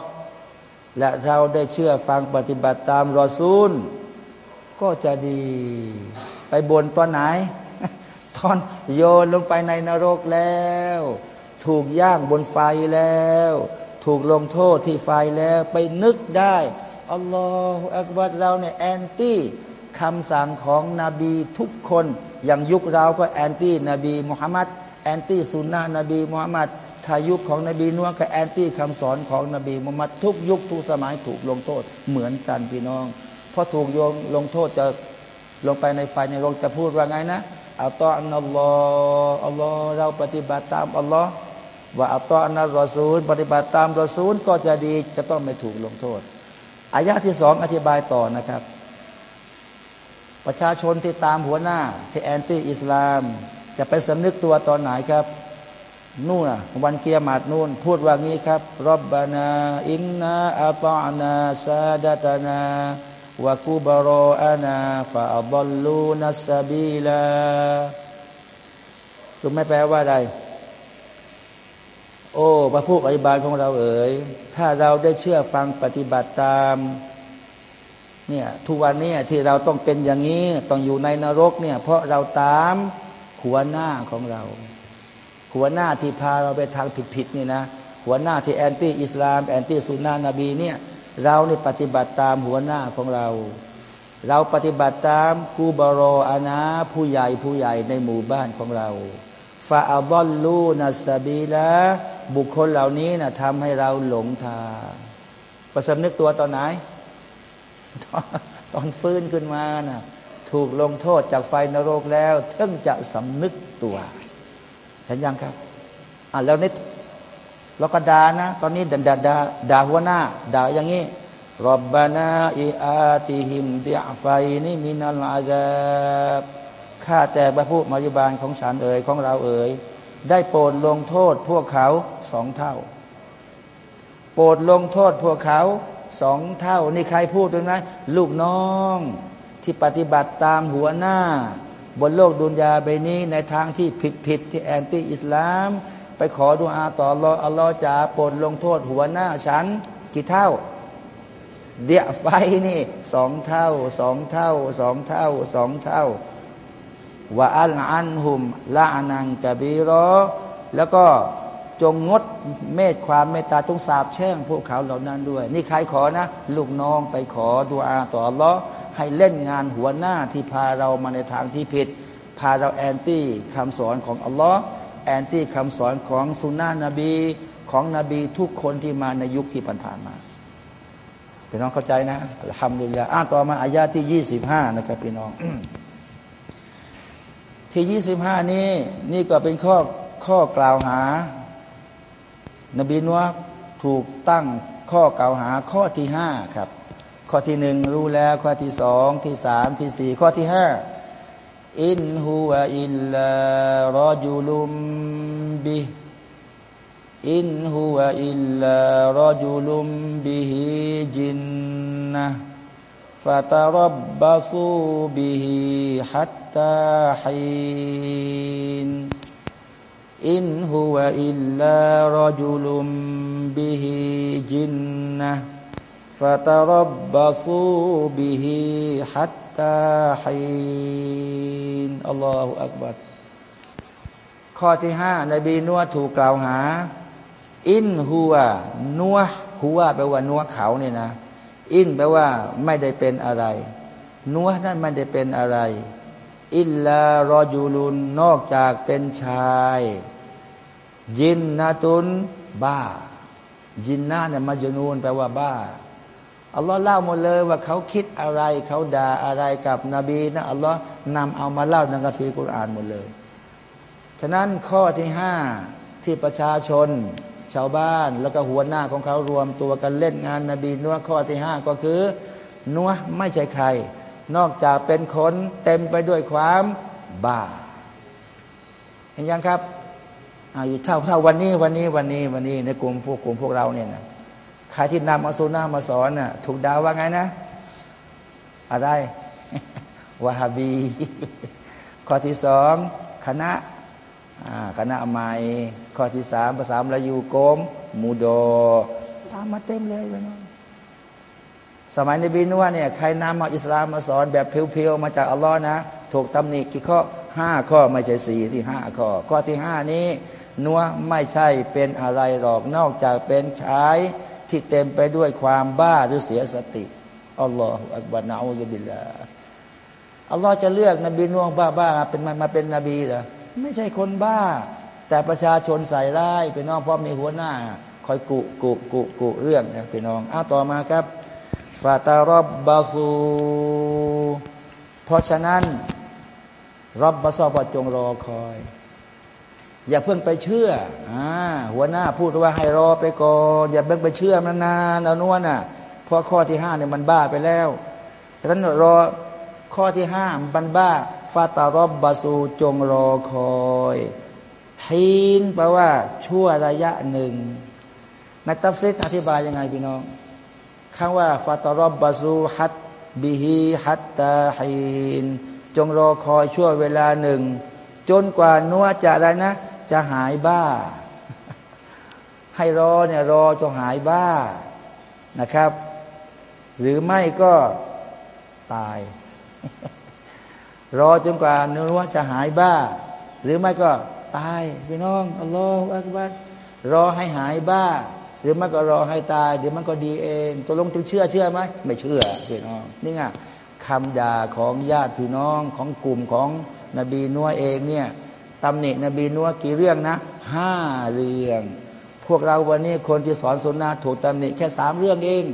และเราได้เชื่อฟังปฏิบัติตามรอซูล ก็จะดี ไปบนตอนไหน ตอนโยนลงไปในนรกแล้ว ถูกย่างบนไฟแล้ว ถูกลงโทษที่ไฟแล้ว ไปนึกได้الله أكبر เราเนี่ยแอนตี้คำสั่งของนบีทุกคน อย่างยุคเราก็แอนตี้นบีมุฮัมมัดแอนตี้สุนนะนบีมุฮัมมัดถ้ายุคของนบีนัวก็แอนตี้คำสอนของนบีมุฮัมมัดทุกยุคทุกสมัยถูกลงโทษเหมือนกันพี่น้องพอถูกโยงลงโทษจะลงไปในไฟในโรงจะพูดว่าไงนะอัลลอฮ์อัลลอฮ์เราปฏิบัติตามอัลลอฮ์ ว่าอัลตอนัรอซูล ปฏิบัติตามรอซูลก็จะดีจะต้องไม่ถูกลงโทษอายะที่สองอธิบายต่อนะครับ ประชาชนที่ตามหัวหน้า ที่แอนตี้อิสลาม จะไปสำนึกตัวตอนไหนครับนู่นวันเกียรตินู่น พูดว่างี้ครับรบบานาอินนาอัตานาซาดตานาวะกูบารออานาفأضلونا السبيلا รู้ไหมแปลว่าอะไร โอ้พระผู้อภิบาลของเราเอ๋ยถ้าเราได้เชื่อฟังปฏิบัติตามเนี่ยทุกวันนี้ที่เราต้องเป็นอย่างนี้ต้องอยู่ในนรกเนี่ย เพราะเราตามหัวหน้าของเรา หัวหน้าที่พาเราไปทางผิดๆนี่นะหัวหน้าที่แอนตี้อิสลามแอนตี้สุนนะนบีเนี่ยเราเนี่ปฏิบัติตามหัวหน้าของเรา เราปฏิบัติตามกูบารออานาผู้ใหญ่ผู้ใหญ่ในหมู่บ้านของเราฟาอัลบอลลูนัสบีละ บุคคลเหล่านี้นะทำให้เราหลงทางประสมนึกตัวตอนไหน ตอนฟื้นขึ้นมานะถูกลงโทษจากไฟนรกแล้วถึงจะสำนึกตัวเห็นยังครับอะแล้วนี่เราก็ด่านะ ตอนนี้ด่าด่าด่าด่าหัวหน้าด่าอย่างนี้รบบานาอิอาติหิมเดียไฟนี่มินัลอาซาบข้าแต่พระผู้มายุบาลของฉันเอ๋ยของเราเอ๋ย ได้โปรดลงโทษพวกเขาสองเท่า โปรดลงโทษพวกเขาสองเท่า นี่ใครพูดด้วยนะลูกน้องที่ปฏิบัติตามหัวหน้า บนโลกดุนยาใบนี้ในทางที่ผิดผิดที่แอนตี้อิสลาม ไปขอดุอาต่อรออัลลอฮ์จะปลดลงโทษหัวหน้าฉันกี่เท่า เดียไฟนี่สองเท่าสองเท่าสองเท่าสองเท่า ว่าอัลอันหุมละอนังกะบีรอแล้วก็จงงดเมตความเมตตาจงสาบแช่ง พวกเขาเหล่านั้นด้วย นี่ใครขอนะ ลูกน้องไปขอดุอาต่ออัลลอฮ์ให้เล่นงานหัวหน้าที่พาเรามาในทางที่ผิด พาเราแอนตี้คำสอนของอัลลอฮ์แอนตี้คำสอนของสุนนะนบีของนบีทุกคนที่มาในยุคที่ผ่านมาพี่น้องเข้าใจนะทำดูแลอ่านต่อมาอายาที่ยี่สิบห้านะครับพี่น้อง ที่ยี่สิบห้านี้ นี่ก็เป็นข้อข้อกล่าวหา นบีนัวถูกตั้งข้อกล่าวหาข้อที่ห้าครับ ข้อที่หนึ่งรู้แล้วข้อที่สองที่สามที่สี่ข้อที่ห้าإن هو إلا رجل ب إن هو إلا رجل به جنة فتربصوا به حتى حين إن هو إلا رجل به جنة فتربصوا به حتى حين الله أكبر ข้อที่ห้านบีนัวถูกกล่าวหา إن هو นัว هو แปลว่านัวเขาเนี่ยนะ إن แปลว่าไม่ได้เป็นอะไร นัวนั้นไม่ได้เป็นอะไร อิลลารอยูลุนนอกจากเป็นชาย ยินนาตุนบ้า ยินนาเนี่ยมาจนูนแปลว่าบ้าอัลลอฮ์เล่าหมดเลยว่าเขาคิดอะไรเขาด่าอะไรกับนบีนะอัลลอฮ์นำเอามาเล่าในกัมภีร์กุรอานหมดเลย ฉะนั้นข้อที่ห้าที่ประชาชน ชาวบ้าน แล้วก็หัวหน้าของเขารวมตัวกันเล่นงานนบีนัวข้อที่ห้าก็คือนัวไม่ใช่ใคร นอกจากเป็นคนเต็มไปด้วยความบ้าเห็นยังครับอาเท่าเท่าวันนี้วันนี้วันนี้วันนี้ในกลุ่มพวกกลุ่มพวกเราเนี่ยนะใครที่นำอัสุนามาสอนน่ะถูกดาวว่าไงนะ อะไรวาฮาบี ข้อที่สองคณะ คณะใหม่ข้อที่สามภาษาลายูโกมมูโดตามมาเต็มเลยไปน้องสมัยในบินว่าเนี่ยใครนำมาอิสลามมาสอนแบบเพียวๆมาจากอัลลอฮ์นะถูกตำหนิกี่ข้อห้าข้อไม่ใช่สี่ที่ห้าข้อ ข้อที่ห้านี้ นัวไม่ใช่เป็นอะไรหรอกนอกจากเป็นชายที่เต็มไปด้วยความบ้าหรือเสียสติอัลลอฮฺอักบารนาอูซบิลลาอัลลอฮ์จะเลือกนบีนุ่งบ้าบ้าเป็นมามาเป็นนบีเหรอ ไม่ใช่คนบ้า แต่ประชาชนใส่ร้ายเป็นน้องเพราะมีหัวหน้า คอยกุกุกุกุเรื่องนะพี่น้องอ้าต่อมาครับฟาตารอบบาซูเพราะฉะนั้นรับบาซอบจงรอคอย อย่าเพิ่งไปเชื่ออหัวหน้าพูดว่าให้รอไปก่อนอย่าเพิ่งไปเชื่อมันนานเอานวลน่ะเพราะข้อที่ห้าเนี่ยมันบ้าไปแล้วฉะนั้นรอข้อที่ห้ามันบ้า ฟาตารอบบาซูจงรอคอยฮีนแปลว่า ชั่วระยะหนึ่งนักตัฟซิดอธิบายยังไงพี่น้องคำว่าฟาตารอบบาซูฮัตบิฮีฮัตตาฮีนจงรอคอยชั่วเวลาหนึ่ง จนกว่านัวจะอะไรนะ จะหายบ้า ให้รอเนี่ยรอจนหายบ้านะครับ หรือไม่ก็ตาย รอจนกว่าเนื้อจะหายบ้า หรือไม่ก็ตายพี่น้องอัลลอฮฺอักบัรรอให้หายบ้า หรือไม่ก็รอให้ตาย เดี๋ยวมันก็ดีเองตัวลงถึงเชื่อเชื่อไหมไม่เชื่อพี่น้องนี่ไงคำด่าของญาติพี่น้องของกลุ่มของนบีนัวเองเนี่ยตำหนินบีนัวกี่เรื่องนะห้าเรื่อง พวกเราวันนี้คนที่สอนสุนนะถูกตำหนิแค่สามเรื่องเอง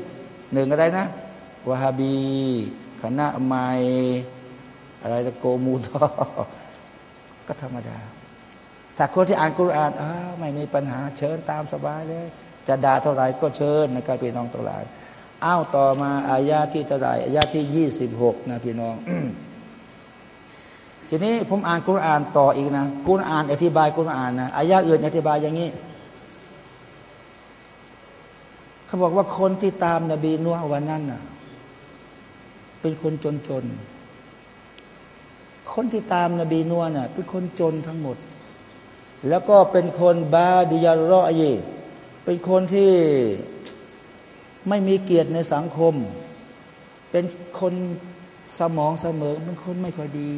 หนึ่งอะไรนะวาฮาบีคณะใหม่ อะไรตะโกมูทอก็ธรรมดา ถ้าคนที่อ่านกุรอานอ้าไม่มีปัญหาเชิญตามสบายเลย จะด่าเท่าไหร่ก็เชิญนะครับพี่น้องทั้งหลายอ้าวต่อมาอายาที่เท่าไหร่อายาที่ยี่สิบหกนะพี่น้องทีนี้ผมอ่านกุรอานต่ออีกนะกุรอาน อธิบายกุรอานนะอายะอื่นอธิบายอย่างนี้ เขาบอกว่าคนที่ตามนบีนัววันนั้นน่ะเป็นคนจนจน คนที่ตามนบีนัวน่ะเป็นคนจนทั้งหมด แล้วก็เป็นคนบาดิยารอยีเป็นคนที่ไม่มีเกียรติในสังคม เป็นคนสมองเสมอเป็นคนไม่ค่อยดี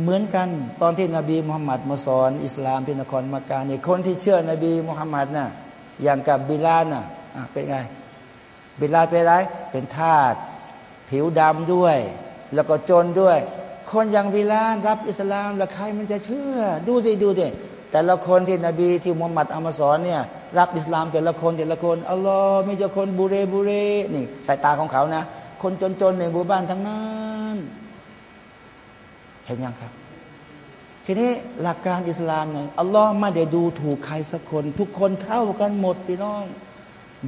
เหมือนกันตอนที่นบีมุฮัมมัดมาสอนอิสลามพินครมาการเนี่ยคนที่เชื่อนบีมุฮัมมัดน่ะอย่างกับบิลาน่ะเป็นไงบิลาเป็นไรเป็นทาสผิวดำด้วย แล้วก็จนด้วย คนอย่างบิลานรับอิสลามแล้วใครมันจะเชื่อ ดูสิดูสิแต่ละคนที่นบีที่มุฮัมมัดเอามาสอนเนี่ยรับอิสลามแต่ละคนแต่ละคนอัลลอฮ์มีเจ้าคนบุเรบุเรนี่สายตาของเขานะ คนจนๆในหมู่บ้านทั้งนั้นเห็นยังครับ ทีนี้หลักการอิสลามเนี่ยอัลลอฮ์ไม่ได้ดูถูกใครสักคน ทุกคนเท่ากันหมดพี่น้อง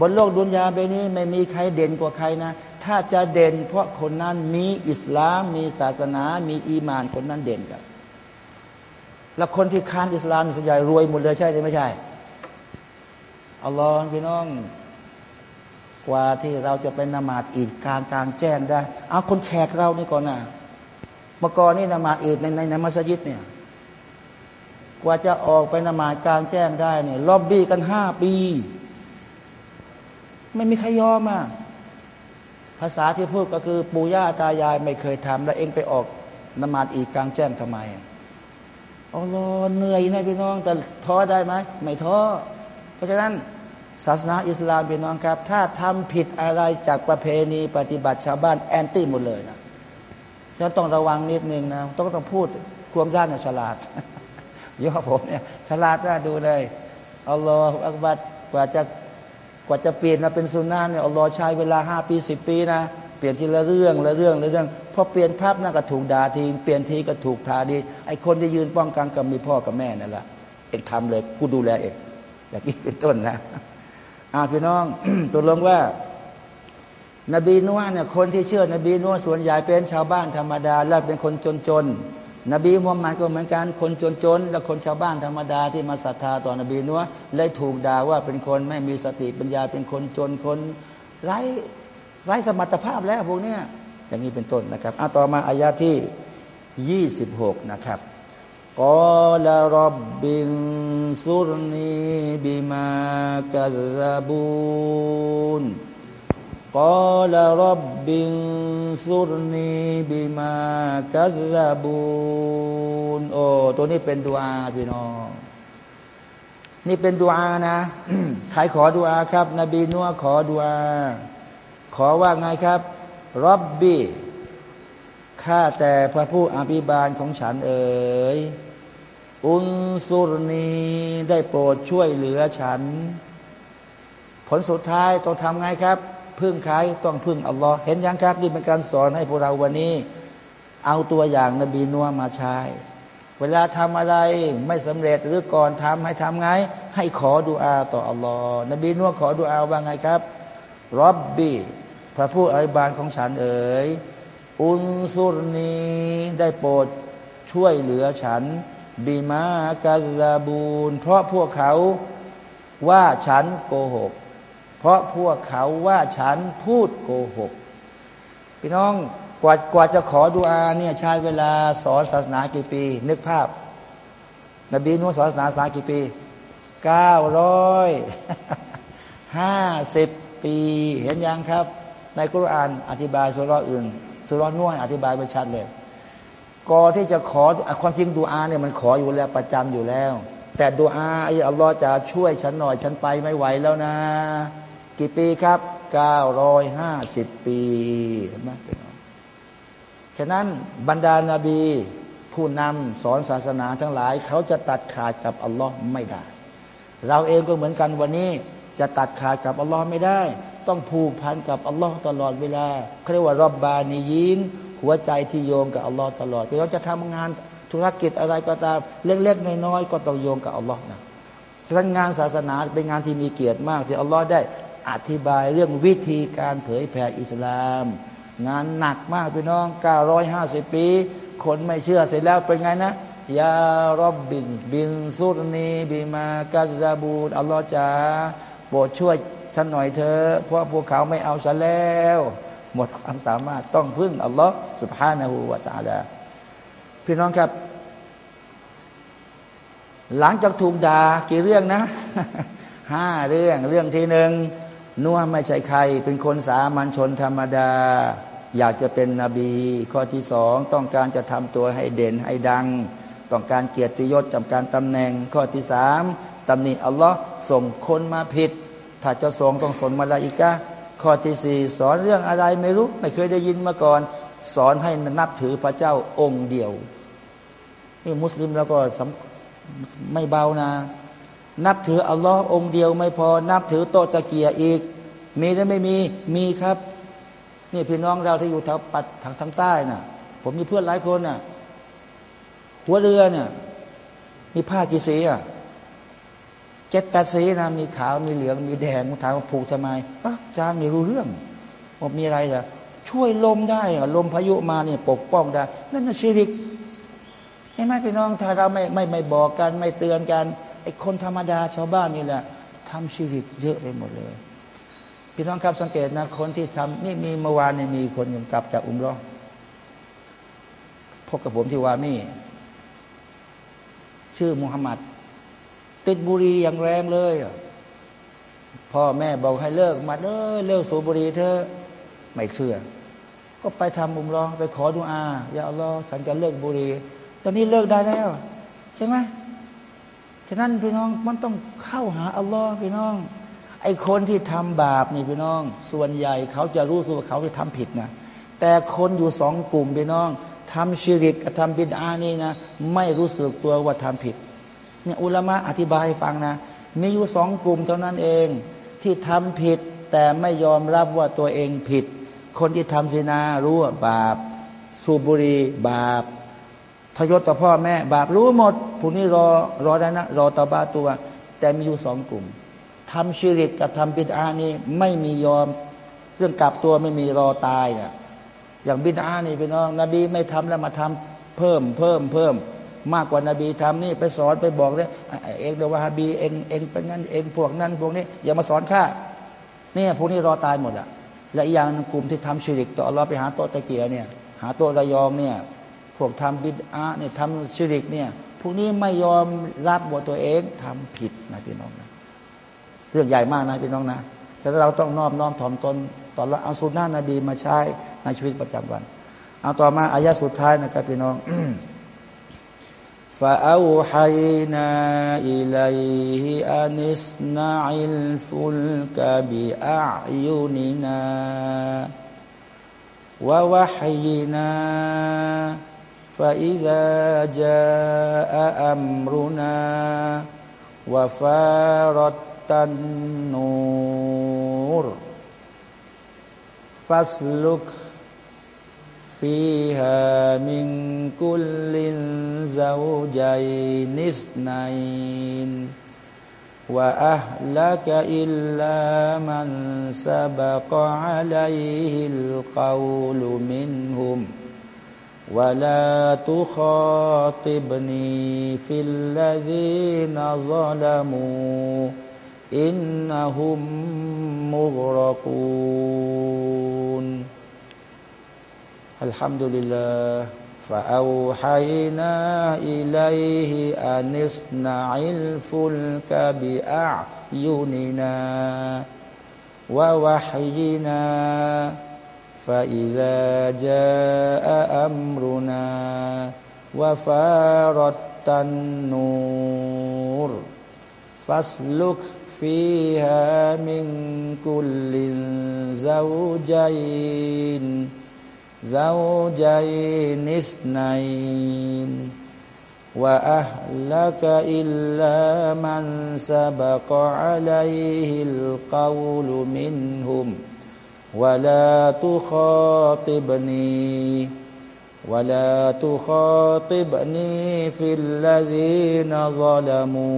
บนโลกดุนยาเบนี้ไม่มีใครเด่นกว่าใครนะ ถ้าจะเด่น เพราะคนนั้นมีอิสลาม มีศาสนา มีอีมานคนนั้นเด่นกันแล้วคนที่ค้านอิสลามส่วนใหญ่รวยหมดเลยใช่หรือไม่ใช่อัลลอฮ์พี่น้อง กว่าที่เราจะไปนมาดอีดกลางกลางแจ้งได้ เอาคนแขกเรานี่ก่อนนะเมื่อก่อนนี่นมาดอีดในในในมัสยิดเนี่ย กว่าจะออกไปนมาดกลางแจ้งได้เนี่ยล็อบบี้กันห้าปี ไม่มีใครยอมอะ ภาษาที่พูดก็คือปู่ย่าตายายไม่เคยทำแล้วเองไปออกนมาดอีกกลางแจ้งทำไมอัลลอฮ์เหนื่อยนะพี่น้อง แต่ท้อได้ไหมไม่ท้อเพราะฉะนั้นศาสนาอิสลามพี่น้องครับ ถ้าทำผิดอะไรจากประเพณีปฏิบัติชาวบ้านแอนตี้หมดเลยนะฉะนั้นต้องระวังนิดนึงนะต้องต้องพูดความย่านฉลาดย่อผมเนี่ยฉลาดน่าดูเลยอัลลอฮฺอักบัดกว่าจะ กว่าจะเปลี่ยนมาเป็นสุนนะเนี่ยอัลลอฮ์ใช้เวลาห้าปีสิบปีนะเปลี่ยนทีละเรื่องละเรื่องละเรื่องพอเปลี่ยนภาพนั่นก็ถูกด่าทีเปลี่ยนทีก็ถูกทาดีไอคนที่ยืนป้องกันก็มีพ่อกับแม่นั่นแหละเอกทำเลยกูดูแลเองอย่างนี้เป็นต้นนะอาพี่น้องตัวลงว่า นบีนัวเนี่ยคนที่เชื่อนบีนัวส่วนใหญ่เป็นชาวบ้านธรรมดา และเป็นคนจนๆ นบีมุฮัมมัดก็เหมือนกันคนจนๆและคนชาวบ้านธรรมดาที่มาศรัทธาต่อนบีนัวเลยถูกด่าว่าเป็นคนไม่มีสติปัญญาเป็นคนจนคนไร้ไร้สมรรถภาพแล้วพวกเนี้ยอย่างนี้เป็นต้นนะครับอะต่อมาอายาที่ยี่สิบหกนะครับกอลรับบินซุรนีบิมากัซาบูน กอลรับบินซุรนีบิมากัซบูนโอ้ตัวนี้เป็นดุอาพี่น้องนี่เป็นดุอานะใครขอดุอาครับ นบีนัวขอดุอา ขอว่าไงครับรับบีข้าแต่พระผู้อภิบาลของฉันเอ๋ยอุนซุรนีได้โปรดช่วยเหลือฉัน ผลสุดท้ายต้องทำไงครับ พึ่งใครต้องพึ่งอัลลอฮ์เห็นยังครับนี่เป็นการสอนให้พวกเราวันนี้ เอาตัวอย่างนบีนัวมาใช้ เวลาทำอะไรไม่สำเร็จหรือก่อนทำให้ทำไง ให้ขอดุอาต่ออัลลอฮ์นบีนัวขอดุอาว่าไงครับรับบีพระผู้อภิบาลของฉันเอ๋ยอุนซุรนีได้โปรดช่วยเหลือฉันบีมากาซาบูนเพราะพวกเขาว่าฉันโกหก เพราะพวกเขาว่าฉันพูดโกหก พี่น้องกว่ากว่าจะขอดุอาเนี่ยใช้เวลาสอนศาสนากี่ปี นึกภาพ นบีนุสอนศาสนาสากี่ปีเก้าร้อยห้าสิบปีเห็นยังครับ ในกุรอานอธิบายสุรอื่นสุรนุ่นอธิบายไปชัดเลยก่อที่จะขอความจริงดูอาเนี่ยมันขออยู่แล้วประจำอยู่แล้ว แต่ดูอาอัลลอฮ์จะช่วยฉันหน่อย ฉันไปไม่ไหวแล้วนะ กี่ปีครับเก้ารอยหาสิบปีเห็นไหมฉะนั้นบรรดานาบี ผู้นำสอนศาสนาทั้งหลาย เขาจะตัดขาดกับอัลลอฮ์ไม่ได้ เราเองก็เหมือนกันวันนี้จะตัดขาดกับอัลลอฮ์ไม่ได้ ต้องผูกพันกับอัลลอฮ์ตลอดเวลาเขาเรียกว่ารอบบานียินหัวใจที่โยงกับอัลลอฮ์ตลอดเราจะทำงานธุรกิจอะไรก็ตามเล็กๆน้อยๆก็ต้องโยงกับอัลลอฮ์นะฉะนั้นงานศาสนาเป็นงานที่มีเกียรติมาก ที่อัลลอฮ์ได้ อธิบายเรื่องวิธีการเผยแผ่อิสลาม งานหนักมากพี่น้อง 950 ปี คนไม่เชื่อเสร็จแล้วเป็นไงนะยารอบบินบินซุรนีบิมากัซาบูอัลลอฮ์จะโปรดช่วยฉันหน่อยเธอเพราะพวกเขาไม่เอาฉันแล้ว หมดความสามารถต้องพึ่งอัลลอฮ์สุบฮานาหูวาตาลาพี่น้องครับ หลังจากถูกด่ากี่เรื่องนะห้าเรื่องเรื่องที่หนึ่ง นัวไม่ใช่ใคร เป็นคนสามัญชนธรรมดา อยากจะเป็นนบี ข้อที่สองต้องการจะทำตัวให้เด่นให้ดัง ต้องการเกียรติยศจำการตำแหน่ง ข้อที่สามตำหนิอัลลอฮ์ส่งคนมาผิด ถ้าจะส่งต้องส่งมาลาอิกะข้อที่สี่สอนเรื่องอะไรไม่รู้ ไม่เคยได้ยินมาก่อน สอนให้นับถือพระเจ้าองค์เดียว นี่มุสลิมเราก็ไม่เบานะ นับถืออัลลอฮ์องเดียวไม่พอ นับถือโตตะเกียอีก มีหรือไม่มีมีครับ นี่พี่น้องเราที่อยู่แถวปัดทางทางใต้น่ะ ผมมีเพื่อนหลายคนน่ะ หัวเรือเนี่ยมีผ้ากี่สีอะเจ็ดแปดสีนะมีขาวมีเหลืองมีแดงถามว่าผูกทำไมอาจารย์ไม่รู้เรื่องว่ามีอะไรเหรอช่วยลมได้ลมพายุมาเนี่ยปกป้องได้ นั่นน่ะชีริกเห็นไหมพี่น้องถ้าเราไม่ไม่ไม่บอกกันไม่เตือนกัน อ้คนธรรมดาชาวบ้านนี่แหละทำชีริกเยอะไปหมดเลย พี่น้องครับสังเกตนะคนที่ทำนี่มีเมื่อวานนี่มีคนกลับจากอุมร้องพบกับผมที่วามี่ ชื่อมุฮัมมัด ติดบุรีอย่างแรงเลย พ่อแม่บอกให้เลิกมาเลยเลิกสูบบุหรี่เธอไม่เชื่อ ก็ไปทำมุมร้องไปขอดุอาอย่าอัลลอฮ์ฉันจะเลิกบุหรี่ตอนนี้เลิกได้แล้ว ใช่ไหม ฉะนั้นพี่น้องมันต้องเข้าหาอัลลอฮ์พี่น้อง ไอ้คนที่ทำบาปนี่พี่น้อง ส่วนใหญ่เขาจะรู้ตัวเขาที่ทำผิดนะแต่คนอยู่สองกลุ่มพี่น้องทำชิริกกับทำบิดานี่นะไม่รู้สึกตัวว่าทำผิดเนี่ยอุลามะอธิบายให้ฟังนะมีอยู่สองกลุ่มเท่านั้นเองที่ทำผิด แต่ไม่ยอมรับว่าตัวเองผิด คนที่ทำศีนารู้ว่าบาป สูบบุรีบาป ทยศต่อพ่อแม่ บาปรู้หมดผู้นี้รอรอได้นะ รอต่อบาตัว แต่มีอยู่สองกลุ่มทำชีริกกับทำบิดานี่ไม่มียอม เรื่องกลับตัวไม่มีรอตายนี่ยอย่างบิดานี่พี่น้องนบีไม่ทำแล้วมาทำเพิ่มเพิ่มเพิ่มมากกว่านาบีทำนี่ไปสอนไปบอกเลยเองเดวาฮาบีเองเองเป็นงั้นเองพวกนั้นพวกนี้ อย่ามาสอนข้าเนี่ยพวกนี้รอตายหมดอะและอย่างกลุ่มที่ทำชิริกต่ออัลลอไปหาโตตะเกียเนี่ยหาโตระยองเนี่ย พวกทำบิดอาเนี่ยทำชิริกเนี่ยพวกนี้ไม่ยอมรับว่าตัวเองทำผิดนะพี่น้องนะเรื่องใหญ่มากนะพี่น้องนะฉะนั้นเราต้องน้อมน้อมถ่อมตนตอนเราเอาสุนนะนบีมาใช้ในชีวิตประจำวัน เอาต่อมาอายะสุดท้ายนะครับพี่น้องฟาอูไฮนาอิลัยฮิอานิสนาอิลฟุลกะบิอายุนินาวะวะฮีนา فإذا جاء أمرنا وفارت النور فاسلك فيها من كل زوجين اثنين وأهلك إلا من سبق عليه القول منهم ولا تخاطبني في الذين ظلموا إنهم مغرقون. الحمد لله. فأوحينا إليه أن اصنع الفلك بأعيننا ووحينا فإذا جاء أمرنا وفارت النور فاسلك فيها من كل زوجين زوجين اثنين. وأهلك إلا من سبق عليه القول منهم. วะลาตุคอติบนีวะลาตุคอติบนีฟิลลาดีนซาลามู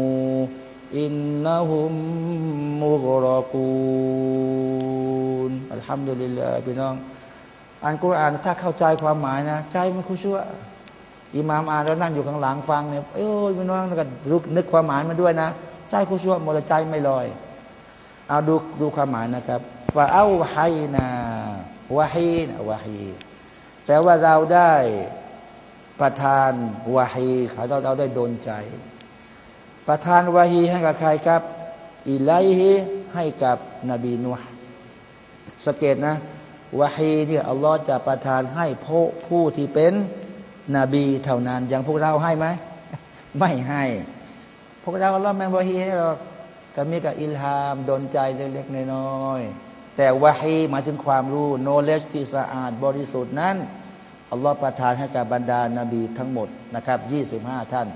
อินนะฮุมมุกรกูนอัลฮัมดุลิลลาพี่น้องอ่านกุรอานถ้าเข้าใจความหมายนะ ใจมันคุชั่วอิหม่ามอ่านแล้วนั่งอยู่ข้างหลังฟังเนี่ยเอ้ยพี่น้องก็รุกนึกความหมายมาด้วยนะ ใจคุชั่วมดใจไม่ลอย เอาดูดูความหมายนะครับ ฟาเอาไฮนาวะฮีนวะฮีแปลว่าเราได้ประทานวะฮีเขาเราเราได้โดนใจ ประทานวะฮีให้กับใครครับ อิไลฮีให้กับนบีนุฮ์สเกตนะวะฮีเนี่ยอัลลอฮ์จะประทานให้ผู้ผู้ที่เป็นนบีเท่านั้น อย่างพวกเราให้ไหมไม่ให้ พวกเราอัลลอฮ์แม่วะฮีให้เราก็มีกับอิลฮามดนใจเล็กๆน้อยๆ แต่วะฮีหมายถึงความรู้โนเลจที่สะอาดบริสุทธิ์นั้นอัลลอฮ์ประทานให้กับบรรดานาบีทั้งหมดนะครับยี่สิบห้าท่าน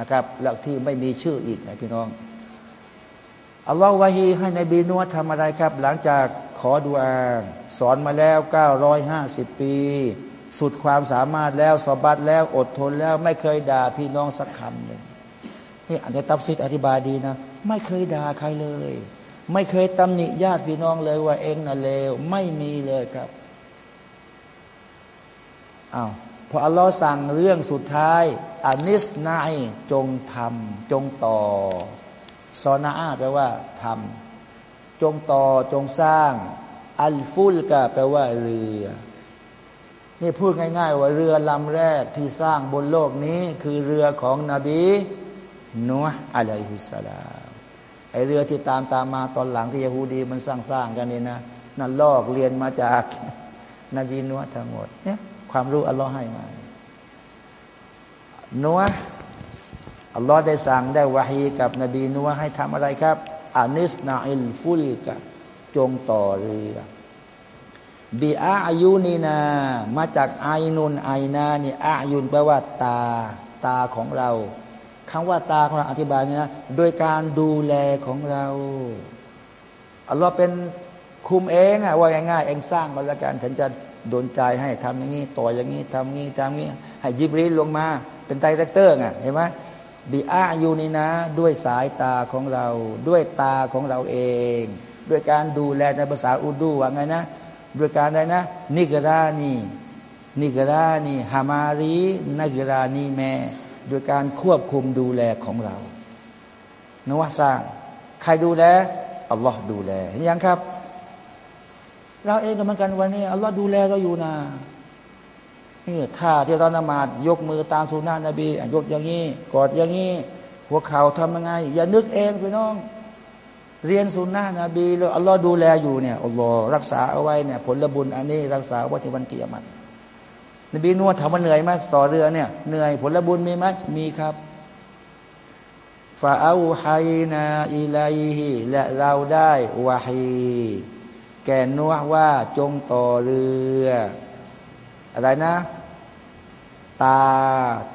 นะครับแล้วที่ไม่มีชื่ออีกนะพี่น้องอัลลอฮ์วะฮีให้นบีนัวทำอะไรครับ หลังจากขอดุอาสอนมาแล้ว 950 ปี สุดความสามารถแล้วสบัดแล้วอดทนแล้วไม่เคยด่าพี่น้องสักคำหนึ่งนี่อันนี้ตับซิดอธิบายดีนะ ไม่เคยด่าใครเลย ไม่เคยตำหนิญาติพี่น้องเลยว่าเองน่ะเลวไม่มีเลยครับอา้าวพออัลลอฮ์สั่งเรื่องสุดท้ายอานิสนายจงทำจงต่อซอนาอาแปลว่าทำจงต่อจงสร้าง อัลฟุลกะแปลว่าเรือ นี่พูดง่าย ๆ ว่าเรือลำแรกที่สร้างบนโลกนี้ คือเรือของนบีนัวอะลัยฮิสสลาม อเรือที่ตามตามมาตอนหลังที่ยะฮูดีมันสร้างสร้างกันนี่นะนั่นลอกเรียนมาจากนบีนัวทั้งหมดเนี่ยความรู้อัลลอฮ์ให้มานัวอัลลอฮ์ได้สั่งได้วาฮีกับนบีนัวให้ทำอะไรครับอานิสนาอิลฟุลกะจงต่อเรือบีอายุนีนา มาจากไอนุนไอนานี่อายุนแปลว่าตา ตาของเรา คำว่าตาของเราอธิบายเนี่ยนะโดยการดูแลของเราอัลลอฮ์เป็นคุมเองอะว่าง่ายๆเองสร้างมาแล้วกันฉันจะโดนใจให้ทำอย่างนี้ต่ออย่างนี้ทำนี้ทำนี้ให้ยิบรีลงมา เป็นไตรเตอร์ไงเห็นไหมบีอาอยู่นี่นะ ด้วยสายตาของเรา ด้วยตาของเราเอง ด้วยการดูแลในภาษาอุดูว่าไงนะด้วยการใดนะ นิกรานีนิกรานีฮามารีนิกรานีแม่ โดยการควบคุมดูแลของเรานวสร้าง ใครดูแลอัลลอฮ์ดูแลเห็นยังครับ เราเองก็เหมือนกันวันนี้อัลลอฮ์ดูแลเราอยู่นะนี่ท่าที่เรานมาดยกมือตามสุนานะนบียกอย่างนี้กอดอย่างนี้หัวเข่าทำยังไง อย่านึกเองพี่น้อง เรียนสุนนะนบีแล้วอัลลอฮ์ดูแลอยู่เนี่ยอัลลอฮ์รักษาเอาไว้เนี่ยผลบุญอันนี้รักษาไว้ที่วันเกียรติ นบีนวดถามว่าเหนื่อยไหมต่อเรือเนี่ยเหนื่อยผลบุญมีไหมมีครับฟาอูไฮนาอิไลฮิและเราได้วาฮีแก่นัวว่าจงต่อเรือ อะไรนะ ตา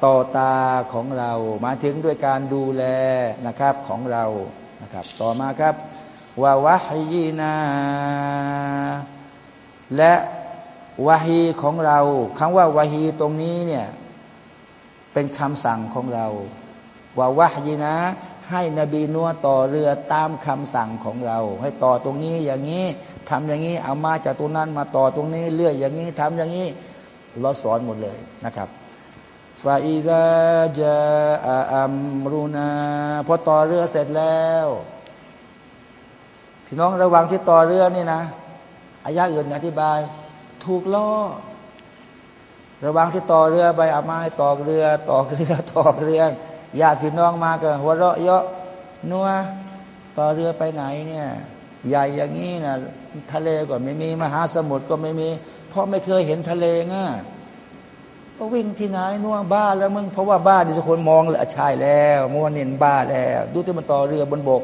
ต่อตาของเรา มาถึงด้วยการดูแลนะครับของเรานะครับ ต่อมาครับว่าวะฮีนาและ วาฮีของเราคำว่าวาฮีตรงนี้เนี่ยเป็นคำสั่งของเรา ว่าวาฮีนะ ให้นบีนัวต่อเรือตามคำสั่งของเรา ให้ต่อตรงนี้อย่างนี้ทำอย่างนี้เอามาจากตรงนั้นมาต่อตรงนี้เลื่อยอย่างนี้ทำอย่างนี้เราสอนหมดเลยนะครับฟาอิซาจาอัมรุนาพอต่อเรือเสร็จแล้ว พี่น้องระวังที่ต่อเรือนี่นะอายะอื่นอธิบาย ถูกล่อ ระวังที่ต่อเรือไปอามาต่อเรือ ต่อเรือต่อเรือญาติพี่น้องมากันหัวเราะเยาะนัวต่อเรือไปไหนเนี่ย ใหญ่อย่างนี้นะทะเลก็ไม่มีมหาสมุทรก็ไม่มี เพราะไม่เคยเห็นทะเลง่ะก็วิ่งที่ไหนนัวบ้าแล้วมึงเพราะว่าบ้าที่ทุกคนมองเลยใช่แล้วมัวเน้นบ้าแล้ว ดูที่มันต่อเรือบนบก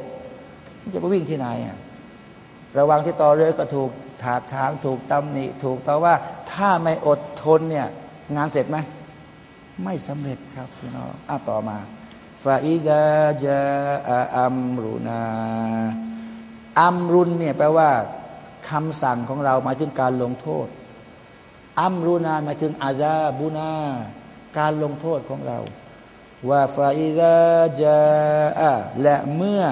จะไปวิ่งที่ไหนอะ ระวังที่ต่อเรือก็ถูกถากถางถูกตำหนิถูกต่อว่าถ้าไม่อดทนเนี่ยงานเสร็จไหมไม่สำเร็จครับพี่น้องอะต่อมาฟาอิกาจาอัมรุนาอัมรุนเนี่ยแปลว่าคำสั่งของเราหมายถึงการลงโทษ อัมรุนาหมายถึงอาซาบุนา การลงโทษของเราว่าฟาอิกาจาและเมื่อ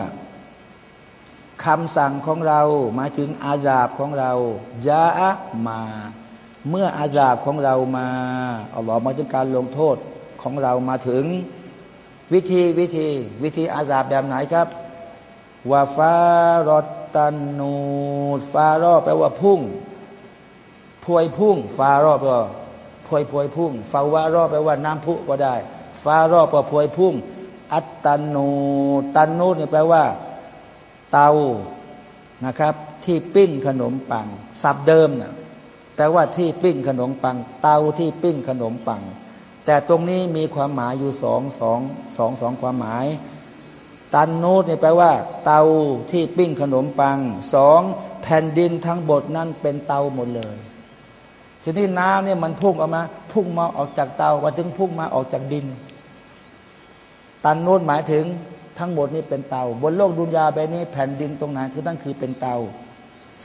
คำสั่งของเราหมายถึงอาญาบของเรายาอะมา เมื่ออาญาบของเรามาอัลลอฮ์มาถึงการลงโทษของเรามาถึง วิธีวิธี วิธีอาญาบแบบไหนครับว่าฟารอตันนูฟารอแปลว่าพุ่งพวยพุ่งฟารอแปลว่าพวยพวยพุ่งฟาวารอแปลว่าน้ำพุก็ได้ฟารอแปลว่าพวยพุ่ง อัตตันนูตันนูนี่แปลว่า เตานะครับ ที่ปิ้งขนมปังสับเดิมนะแปลว่าที่ปิ้งขนมปัง เตาที่ปิ้งขนมปัง แต่ตรงนี้มีความหมายอยู่สองสองสองสองความหมาย ตันนูดเนี่ยแปลว่า เตาที่ปิ้งขนมปังสองแผ่นดินทั้งบทนั้นเป็นเตาหมดเลยทีนี้น้ำเนี่ยมันพุ่งออกมา พุ่งมาออกจากเตาว่าถึงพุ่งมาออกจากดิน ตันนูดหมายถึง ทั้งหมดนี้เป็นเตา บนโลกดุนยาไปนี้แผ่นดินตรงไหนคือนั่นคือเป็นเตา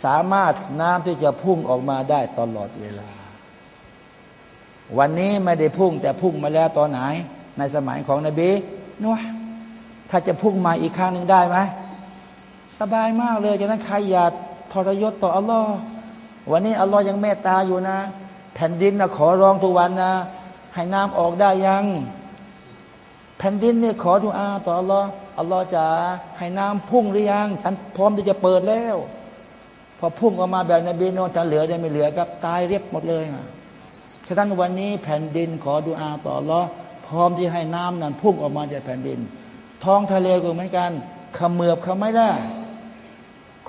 สามารถน้ำที่จะพุ่งออกมาได้ตลอดเวลา วันนี้ไม่ได้พุ่งแต่พุ่งมาแล้วตอนไหน ในสมัยของนบีนัวถ้าจะพุ่งมาอีกครั้งหนึ่งได้ไหมสบายมากเลยฉะนั้นใครอย่าทรยศต่ออัลลอฮ์วันนี้อัลลอฮ์ยังเมตตาอยู่นะ แผ่นดินนะขอร้องทุกวันนะให้น้ำออกได้ยังแแผ่นดินเนี่ยขอดุอาต่ออัลลอฮ์ อัลลอฮ์จะให้น้ำพุ่งหรือยัง ฉันพร้อมที่จะเปิดแล้ว พอพุ่งออกมาแบบนบีโนจะเหลือได้ไม่เหลือครับตายเรียบหมดเลยนะฉะนั้นวันนี้แผ่นดินขอดุอาต่ออัลลอฮ์พร้อมที่ให้น้ำนั้นพุ่งออกมาจากแผ่นดิน ท้องทะเลก็เหมือนกันขมือบเขาไม่ได้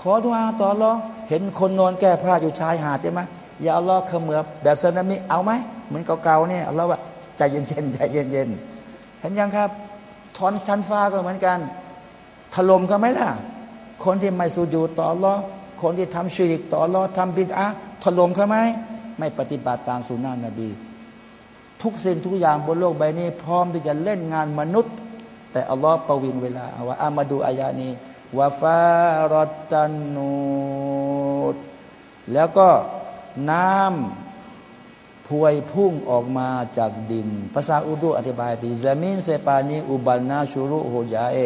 ขอดุอาต่ออัลลอฮ์เห็นคนนอนแก้ผ้าอยู่ชายหาดใช่ไหมอย่าอัลลอฮ์ขมือบแบบซึนามิเอาไหมเหมือนเก่าๆเนี่ยอัลลอฮ์ว่าใจเย็นๆใจเย็นๆเห็นยังครับ ทอนชั้นฟ้าก็เหมือนกัน ถล่มก็ไหมล่ะ คนที่ไม่สูญูต่อรอคนที่ทำชีริกต่อรอทำบิดอะถล่มเขาไหมไม่ปฏิบัติตามสุนนะนบี ทุกสิ่งทุกอย่างบนโลกใบนี้ พร้อมที่จะเล่นงานมนุษย์ แต่อัลลอฮ์ประวิงเวลาว่าอามาดูอายานี้วาฟารตันนูดแล้วก็น้ำ พวยพุ่งออกมาจากดิน ภาษาอุดูอธิบายดีซามินเซปานีอุบัลนาชูรุโฮยาเอ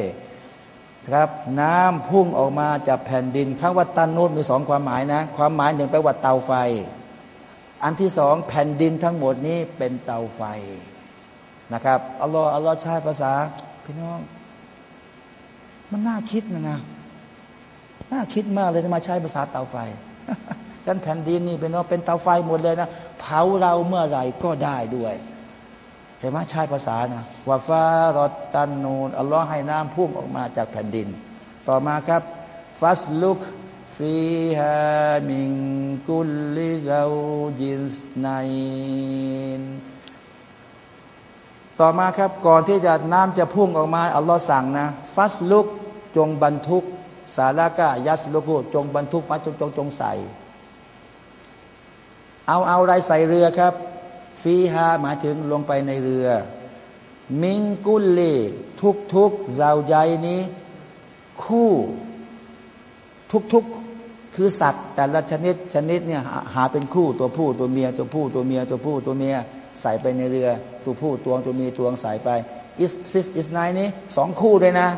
ครับน้ำพุ่งออกมาจากแผ่นดินคำว่าตันนูดมีสองความหมายนะ ความหมายหนึ่งแปลว่าเตาไฟ อันที่สองแผ่นดินทั้งหมดนี้เป็นเตาไฟนะครับอัลลอฮ์อัลลอฮ์ใช้ภาษาพี่น้อง มันน่าคิดนะนะน่าคิดมากเลยจะมาใช้ภาษาเตาไฟ กันแผ่นดินนี่เป็นว่าเป็นเตาไฟหมดเลยนะเผาเราเมื่อไหร่ก็ได้ด้วย เห็นไหมใช้ภาษานะว่าฟ้ารอตันนูนอัลลอฮ์ให้น้ำพุ่งออกมาจากแผ่นดิน ต่อมาครับฟัสลุกฟีฮามิงกุลลิซาจินไนต่อมาครับก่อนที่จะน้ำจะพุ่งออกมาอัลลอฮ์สั่งนะ ฟัสลุกจงบรรทุก สาลากะยัสลุกุจงบรรทุกมาจงจงจงใส่ เอาเอาอะไรใส่เรือครับ ฟีฮาหมายถึงลงไปในเรือ มิงกุลเลทุกทุกเจ้าใหญ่นี้ คู่ทุกทุกคือสัตว์ แต่ละชนิดชนิดเนี่ยหาเป็นคู่ตัวผู้ตัวเมียตัวผู้ตัวเมียตัวผู้ตัวเมียใส่ไปในเรือ ตัวผู้ตัวตัวเมียตัวใส่ไปอิสซิส اثنين นี้สองคู่เลยนะ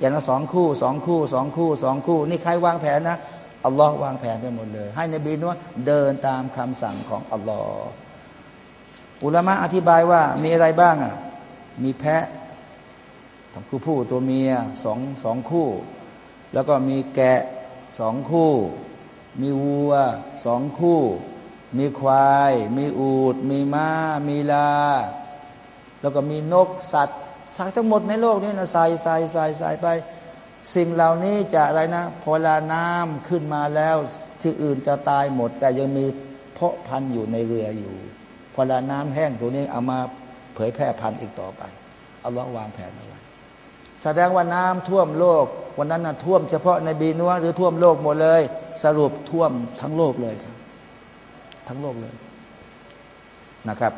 อย่างละสองคู่สองคู่สองคู่สองคู่ นี่ใครวางแผนนะ อัลลอฮ์วางแผนไปหมดเลย ให้นบีนัวเดินตามคำสั่งของอัลลอฮ์อุลามะอธิบายว่ามีอะไรบ้างอะมีแพะทั้งคู่ผู้ตัวเมียสองสองคู่ แล้วก็มีแกะสองคู่ มีวัวสองคู่ มีควาย มีอูด มีม้า มีลา แล้วก็มีนกสัตว์สัตว์ทั้งหมดในโลกนี้นะใส่ใส่ใส่ใส่ไป สิ่งเหล่านี้จะอะไรนะพอลาน้ำขึ้นมาแล้ว ที่อื่นจะตายหมด แต่ยังมีเพาะพันธุ์อยู่ในเรืออยู่ พอลาน้ำแห้งตัวนี้เอามาเผยแพร่พันธุ์อีกต่อไปเอาล้อวางแผนเอาไว้แสดงว่าน้ำท่วมโลก วันนั้นนะท่วมเฉพาะในบีนัวหรือท่วมโลกหมดเลย สรุปท่วมทั้งโลกเลยครับ ทั้งโลกเลยนะครับ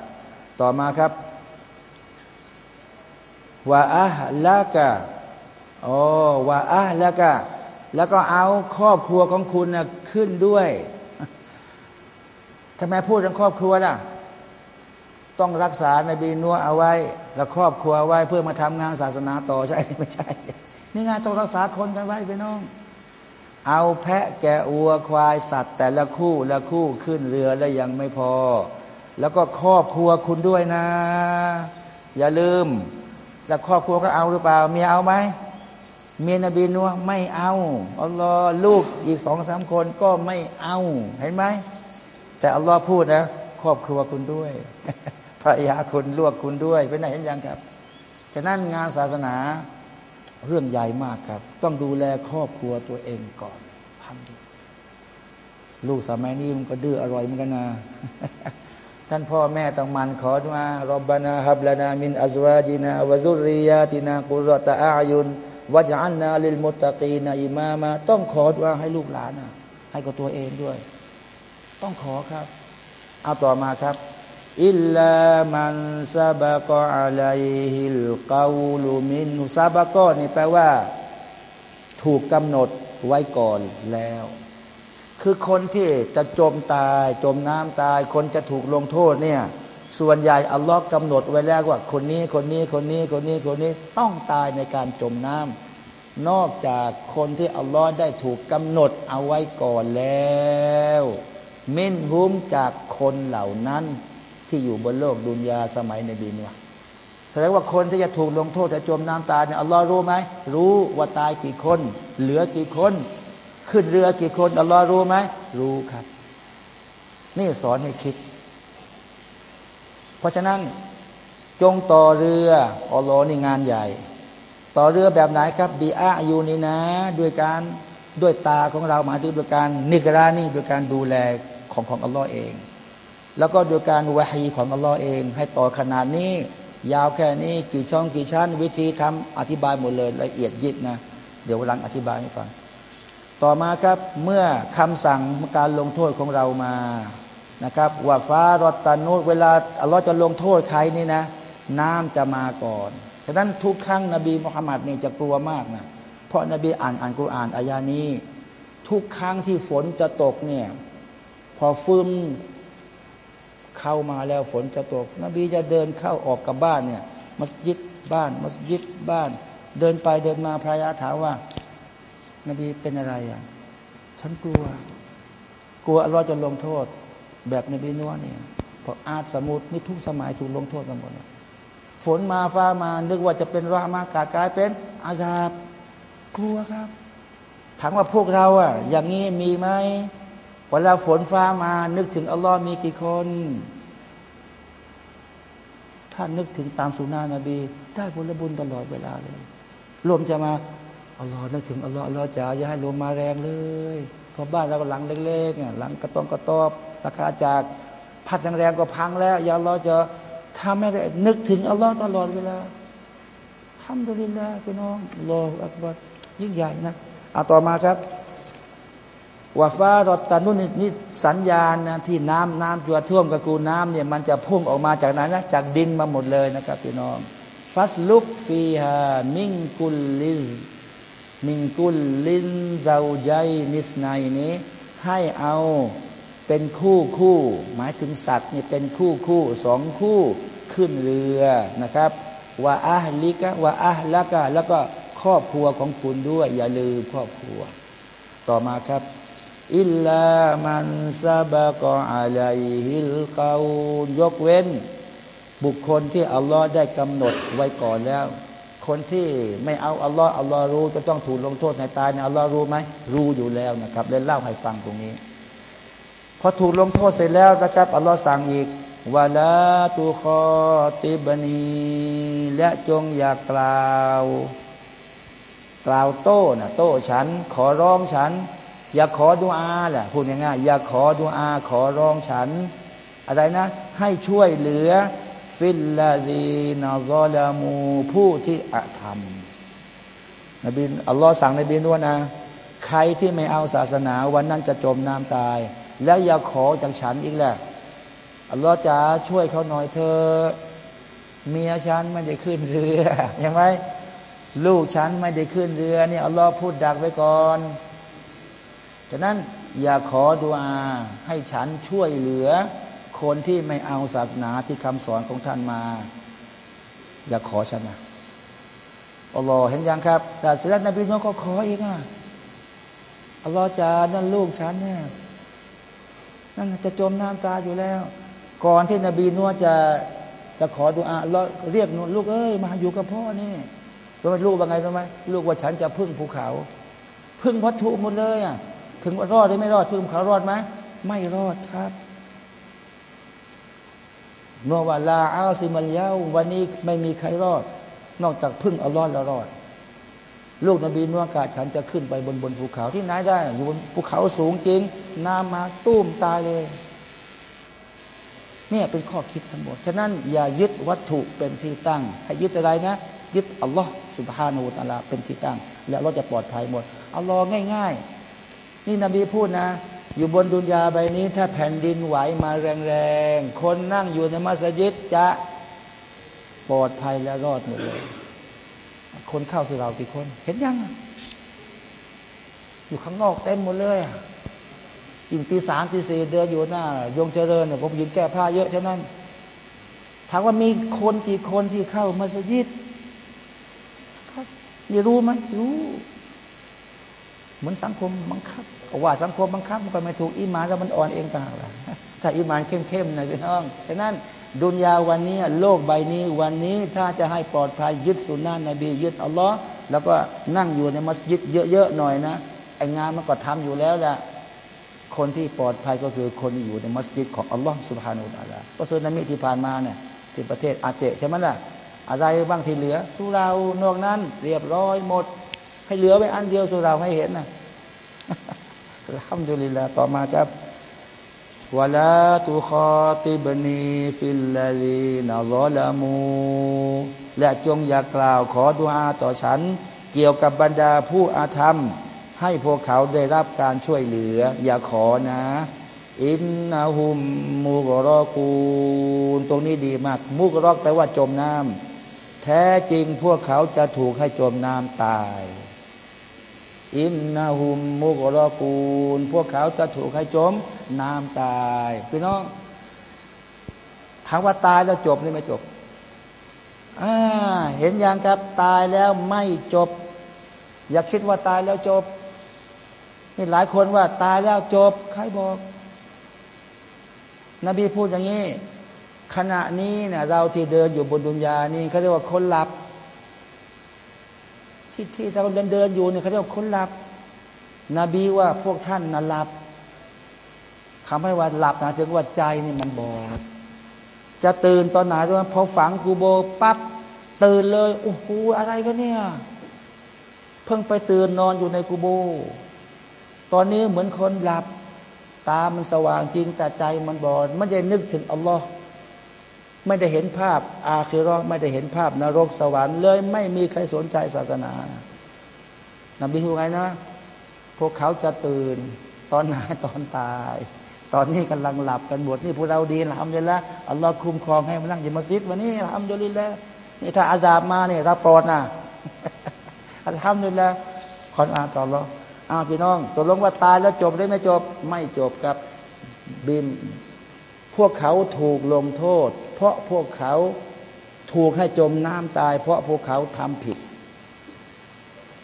ต่อมาครับว่าอะละกะ โอ้ว่าอะแล้วก็ แล้วก็เอาครอบครัวของคุณนะขึ้นด้วยทำไมพูดถึงครอบครัวล่ะ ต้องรักษาในบีนัวเอาไว้ แล้วครอบครัวไว้เพื่อมาทำงานศาสนาต่อใช่ไม่ใช่นี่งานต้องรักษาคนกันไว้พี่น้อง เอาแพะแกะวัวควายสัตว์ แต่ละคู่ละคู่ขึ้นเรือแล้วยังไม่พอ แล้วก็ครอบครัวคุณด้วยนะ อย่าลืม แล้วครอบครัวก็เอาหรือเปล่าเมียเอาไหม เมียนบีนัวไม่เอาอัลลอฮ์ลูกอีกสองสามคนก็ไม่เอาเห็นไหมแต่อัลลอฮ์พูดนะ ครอบครัวคุณด้วยภรรยาคุณลูกคุณด้วยเป็นไหนเห็นยังครับฉะนั้นงานศาสนาเรื่องใหญ่มากครับ ต้องดูแลครอบครัวตัวเองก่อนทำลูกสมัยนี้มันก็ดื้ออร่อยเหมือนกันนะท่านพ่อแม่ต้องมันขอมา รบบานาฮับลานามินอัจวาจินาวะซุริยาตินากุรตะอายุน วะจันนาลิลมุตตะกีนาอิมามา ต้องขอว่าให้ลูกหลานนะให้กับตัวเองด้วย ต้องขอครับ เอาต่อมาครับอิลลามันซาบะกออะลัยฮิลกาลูมินซาบะกอนี่แปลว่า ถูกกำหนดไว้ก่อนแล้ว คือคนที่จะจมตาย จมน้ำตาย คนจะถูกลงโทษเนี่ย ส่วนใหญ่อัลลอฮ์กำหนดไว้แล้วว่าคนนี้คนนี้คนนี้คนนี้คนนี้ต้องตายในการจมน้ำนอกจากคนที่อัลลอฮ์ได้ถูกกำหนดเอาไว้ก่อนแล้วมินหุมจากคนเหล่านั้นที่อยู่บนโลกดุนยาสมัยในบีนัวแสดงว่าคนที่จะถูกลงโทษจะจมน้ำตายเนี่ยอัลลอฮ์รู้ไหมรู้ว่าตายกี่คน เหลือกี่คน ขึ้นเรือกี่คนอัลลอฮ์รู้ไหมรู้ครับ นี่สอนให้คิด เพราะฉะนั้นจงต่อเรืออัลลอฮ์นี่งานใหญ่ ต่อเรือแบบไหนครับบีอาอยู่นี่นะ ด้วยการด้วยตาของเราหมายถึงด้วยการนิกรานี่ด้วยการดูแลของของอัลลอฮ์เอง แล้วก็ด้วยการวะฮีของอัลลอฮ์เอง ให้ต่อขนาดนี้ ยาวแค่นี้กี่ช่องกี่ชั้น วิธีทำอธิบายหมดเลยละเอียดยิบนะ เดี๋ยววันหลังอธิบายให้ฟัง ต่อมาครับเมื่อคำสั่งการลงโทษของเรามา นะครับว่าฟ้ารอตานุเวลาอัลลอฮ์จะลงโทษใครนี่นะ น้ำจะมาก่อนฉะนั้นทุกครั้งนบีมุฮัมมัดนี่จะกลัวมากนะเพราะนบีอ่านอ่านกุรอานอายานี้ ทุกครั้งที่ฝนจะตกเนี่ยพอฟึมเข้ามาแล้วฝนจะตก นบีจะเดินเข้าออกกับบ้านเนี่ยมัสยิดบ้าน มัสยิดบ้าน เดินไปเดินมาภรรยาถามว่า นบีเป็นอะไรอะฉันกลัว กลัวอัลลอฮ์จะลงโทษ แบบนบีนัวเนี่ยพราะอาจสมุดนี่ทุกสมัยถูกลงโทษกันหมดฝนมาฟ้ามานึกว่าจะเป็นรามากากลายเป็นอาซาบกลัวครับถามว่าพวกเราอะ อย่างนี้มีไหมเวลาฝนฟ้ามา นึกถึงอัลลอฮ์มีกี่คน ถ้านึกถึงตามสุนานะบี ได้ผลบุญตลอดเวลาเลยลมจะมาอัลลอฮ์นึกถึงอัลลอฮ์อัลลอฮ์จ๋าอย่าให้ลมมาแรงเลยเพราะบ้านเราก็หลังเล็กๆหลังกระตองกระตอบ ราคาจากพัดแรงๆก็พังแล้วอย่าเราจะทำให้ได้นึกถึงอัลลอฮ์ตลอดเวลาทำดุลิลลาพี่น้องรออักบัดยิ่งใหญ่นะเอาต่อมาครับวาฟ้ารถตานุนนี่สัญญาณนะที่น้ำน้ำจัวท่วมกับกูน้ำเนี่ยมันจะพุ่งออกมาจากไหนนะจากดินมาหมดเลยนะครับพี่น้อง ฟัสลุกฟีฮามิงกุลลิซมิงกุลลินเจ้าใจนิสไนนี้ให้เอา เป็นคู่คู่ หมายถึงสัตว์นี่เป็นคู่คู่สองคู่ขึ้นเรือนะครับว่าอาลิกะว่าอาละกะแล้วก็ครอบครัวของคุณด้วย อย่าลืมครอบครัว ต่อมาครับอิลลามันซาบะกออะลัยฮิลกายกเว้น บุคคลที่อัลลอฮ์ได้กำหนดไว้ก่อนแล้ว คนที่ไม่เอาอัลลอฮ์อัลลอฮ์รู้จะต้องถูกลงโทษในตายเนี่ยอัลลอฮ์รู้ไหมรู้อยู่แล้วนะครับเล่นเล่าให้ฟังตรงนี้ พอถูกลงโทษเสร็จแล้วนะครับอัลลอฮ์สั่งอีกวาลาตุคอติบนีและจงอย่ากล่าว กล่าวโต้นะโต้ฉัน ขอร้องฉัน อย่าขอดุอาแหละพูดง่ายๆอย่าขอดุอา ขอร้องฉัน อะไรนะ ให้ช่วยเหลือ ฟิลลาดีนาซอลามู ผู้ที่อาธรรมนบีอัลลอฮ์สั่งนบีนวนะ ใครที่ไม่เอาศาสนาวันนั้นจะจมน้ำตาย แล้วอย่าขอจากฉันอีกแหละอัลลอฮ์จะช่วยเขาหน่อยเธอ เมียฉันไม่ได้ขึ้นเรือยังไงลูกฉันไม่ได้ขึ้นเรือนี่อัลลอฮ์พูดดักไว้ก่อนฉะนั้นอย่าขอดุอาให้ฉันช่วยเหลือ คนที่ไม่เอาศาสนาที่คำสอนของท่านมา อย่าขอฉันนะอัลลอฮ์เห็นยังครับแต่สิรัตนบีน้องก็ขออีกอะอัลลอฮ์จะนั่นลูกฉันเนี่ย นั่นจะจมน้ำตาอยู่แล้ว ก่อนที่นบีนัวจะจะขอดูอาเราเรียกนูลูกเอ้ยมาอยู่กับพ่อนี่รู้ไหมลูกว่าไงรู้ไหมลูกว่าฉันจะพึ่งภูเขา พึ่งวัตถุหมดเลยอะถึงว่ารอดหรือไม่รอดพึ่งภูเขารอดไหมไม่รอดครับนวาลาอาซิมัลยาวันนี้ไม่มีใครรอด นอกจากพึ่งอัลลอฮ์แล้วรอด ลูกนบีนุ่งกาฉันจะขึ้นไปบนบนภูเขาที่ไหนได้ อยู่บนภูเขาสูงจริง น้ำมาตุ้มตายเลย เนี่ยเป็นข้อคิดทั้งหมด ฉะนั้นอย่ายึดวัตถุเป็นที่ตั้ง ให้ยึดอะไรนะ ยึดอัลลอฮ์สุบฮานูตะลาเป็นที่ตั้ง แล้วเราจะปลอดภัยหมดอัลลอฮ์ง่าย ๆ นี่นบีพูดนะ อยู่บนดุนยาใบนี้ ถ้าแผ่นดินไหวมาแรงๆคนนั่งอยู่ในมัสยิดจะปลอดภัยและรอดหมดเลย คนเข้าสู่เรากี่คน เห็นยังอยู่ข้างนอกเต็มหมดเลยยิ่งตีสามตีสี่เดินอยู่หน้ายงเจริญเนี่ยผมยืนแก้ผ้าเยอะเท่านั้นถามว่ามีคนกี่คนที่เข้ามัสยิดครับนี่รู้ไหมรู้ เหมือนสังคมบังคับว่าสังคมบังคับมันก็ไม่ถูกอิมานแล้วมันอ่อนเองต่างหากถ้าอิมานเข้มๆนะพี่น้องฉะนั้น ดุนยาวันนี้โลกใบนี้วันนี้ถ้าจะให้ปลอดภัยยึดสุนนะนบียึดอัลลอฮ์แล้วก็นั่งอยู่ในมัสยิดเยอะๆหน่อยนะไองานมันก็ทำอยู่แล้วแหละคนที่ปลอดภัยก็คือคนที่อยู่ในมัสยิดของอัลลอฮ์สุบฮานุอัลลอฮ์ก็สุนามิที่ผ่านมาเนี่ยที่ประเทศอาเจใช่ไหมล่ะอะไรบ้างที่เหลือ สุรานอกนั้น เรียบร้อยหมด ให้เหลือไว้อันเดียวสุราให้เห็นนะทำดุลิลละต่อมาครับ วลาตุคอติบนีฟิลลาลีนาซอลามู และจงอย่ากล่าวขอดุอาต่อฉัน เกี่ยวกับบรรดาผู้อาธรรม ให้พวกเขาได้รับการช่วยเหลือ อย่าขอนะ อินนาหุมมูกรอกูลตรงนี้ดีมาก มุกรอกแปลว่าจมน้ำแท้จริงพวกเขาจะถูกให้จมน้ำตาย อินนาหุมมุกรอกูล พวกเขาจะถูกให้จมน้ำตายพี่น้องถามว่าตายแล้วจบหรือไม่จบอ่าเห็นอย่างครับตายแล้วไม่จบ อย่าคิดว่าตายแล้วจบนี่หลายคนว่าตายแล้วจบ ใครบอก นบีพูดอย่างนี้ ขณะนี้เนี่ยเราที่เดินอยู่บนดุนยานี่เขาเรียกว่าคนหลับ ที่ที่เราเดินเดินอยู่เนี่ยเขาเรียกคนหลับ นบีว่าพวกท่านนะหลับคำให้ว่าหลับนะถึงว่าใจนี่มันบอดจะตื่นตอนไหนตอนพอฝังกูโบปั๊บตื่นเลยโอ้โหอะไรกันเนี่ย เพิ่งไปตื่นนอนอยู่ในกูโบ ตอนนี้เหมือนคนหลับ ตามันสว่างจริงแต่ใจมันบอดไม่ได้นึกถึงอัลลอฮ์ ไม่ได้เห็นภาพ อาคิรอไม่ได้เห็นภาพนรกสวรรค์เลย ไม่มีใครสนใจศาสนานบีพูไงนะ พวกเขาจะตื่น ตอนไหนตอนตาย ตอนนี้กำลังหลับกันหมดนี่พวกเราดีละทำเลยละอัลลอฮ์คุ้มครองให้มานั่งอยู่มัสยิดวันนี้ทำอยู่ลิแล้วนี่ถ้าอาซาบมาเนี่ยเราปลอดนะทำเลยละขอนอาต่อรออ้าวพี่น้องตกลงว่าตายแล้วจบได้ไม่จบไม่จบครับบิมพวกเขาถูกลงโทษ ราะพวกเขาถูกให้จมน้ำตาย เพราะพวกเขาทำผิด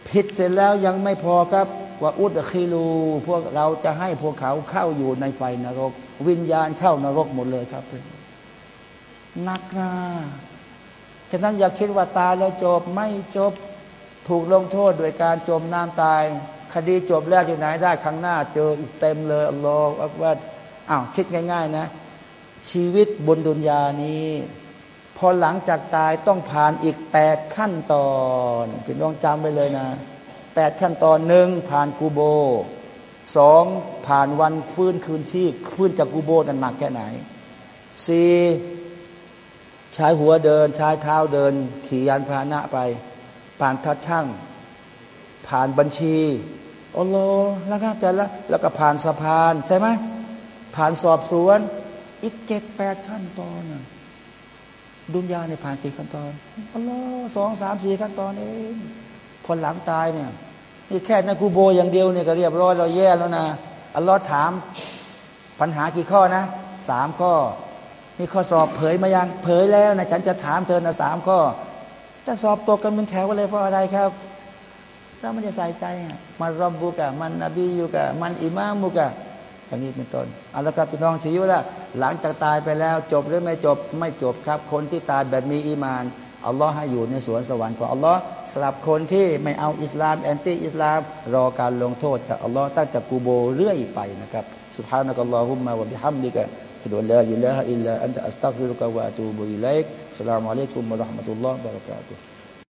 ผิดเสร็จแล้วยังไม่พอครับว่าอุดคีรูพวกเราจะให้พวกเขาเข้าอยู่ในไฟนรก วิญญาณเข้านรกหมดเลยครับนักนะฉะนั้นอย่าคิดว่าตายแล้วจบไม่จบถูกลงโทษโดยการจมน้ำตาย คดีจบแล้วที่ไหนได้ครั้งหน้า เจออีกเต็มเลยอัลลอว่าอ้าวคิดง่าย ๆ นะ ชีวิตบนดุนยานี้ พอหลังจากตายต้องผ่านอีกแปดขั้นตอนพี่น้องจำไปเลยนะแปดขั้นตอนหนึ่งผ่านกูโบสองผ่านวันฟื้นคืนชีพฟื้นจากกูโบนั้นหนักแค่ไหนสี่ใช้หัวเดินใช้เท้าเดิน ขี่ยานพาหนะไป ผ่านทัดช่าง ผ่านบัญชีโอโลแล้วก็แต่ละแล้วก็ผ่านสะพานใช่ไหมผ่านสอบสวน อีกเจ็ดแปดขั้นตอนดุนยาในผ่านกี่ขั้นตอนอัลลอฮ์สองสามสี่ขั้นตอนเองคนหลังตายเนี่ยนี่แค่ในกูโบอย่างเดียวเนี่ยก็เรียบร้อยเราแย่แล้วนะอัลลอฮ์ถาม ปัญหากี่ข้อนะสามข้อ นี่ข้อสอบเผยมายังเผยแล้วนะฉันจะถามเธอนะสามข้อจะสอบตกกันเป็นแถวเลยเพราะอะไรครับเราไม่จะใส่ใจمن ربك من نبيك من إمامك อย่างนี้เป็นต้นเอาละครับพี่น้องสีว่าหลังจากตายไปแล้ว จบหรือไม่จบไม่จบครับ คนที่ตายแบบมีอีมานอัลลอฮ์ให้อยู่ในสวนสวรรค์ของอัลลอฮ์สำหรับคนที่ไม่เอาอิสลามแอนตี้อิสลาม รอการลงโทษจากอัลลอฮ์ตั้งแต่กูโบเรื่อยไปนะครับسبحانك اللهم وبحمدك أشهد أن لا إله إلا أنت أستغفرك وأتوب إليكสลามุอะลัยกุมวะราะห์มะตุลลอฮ์บะเราะกาตุ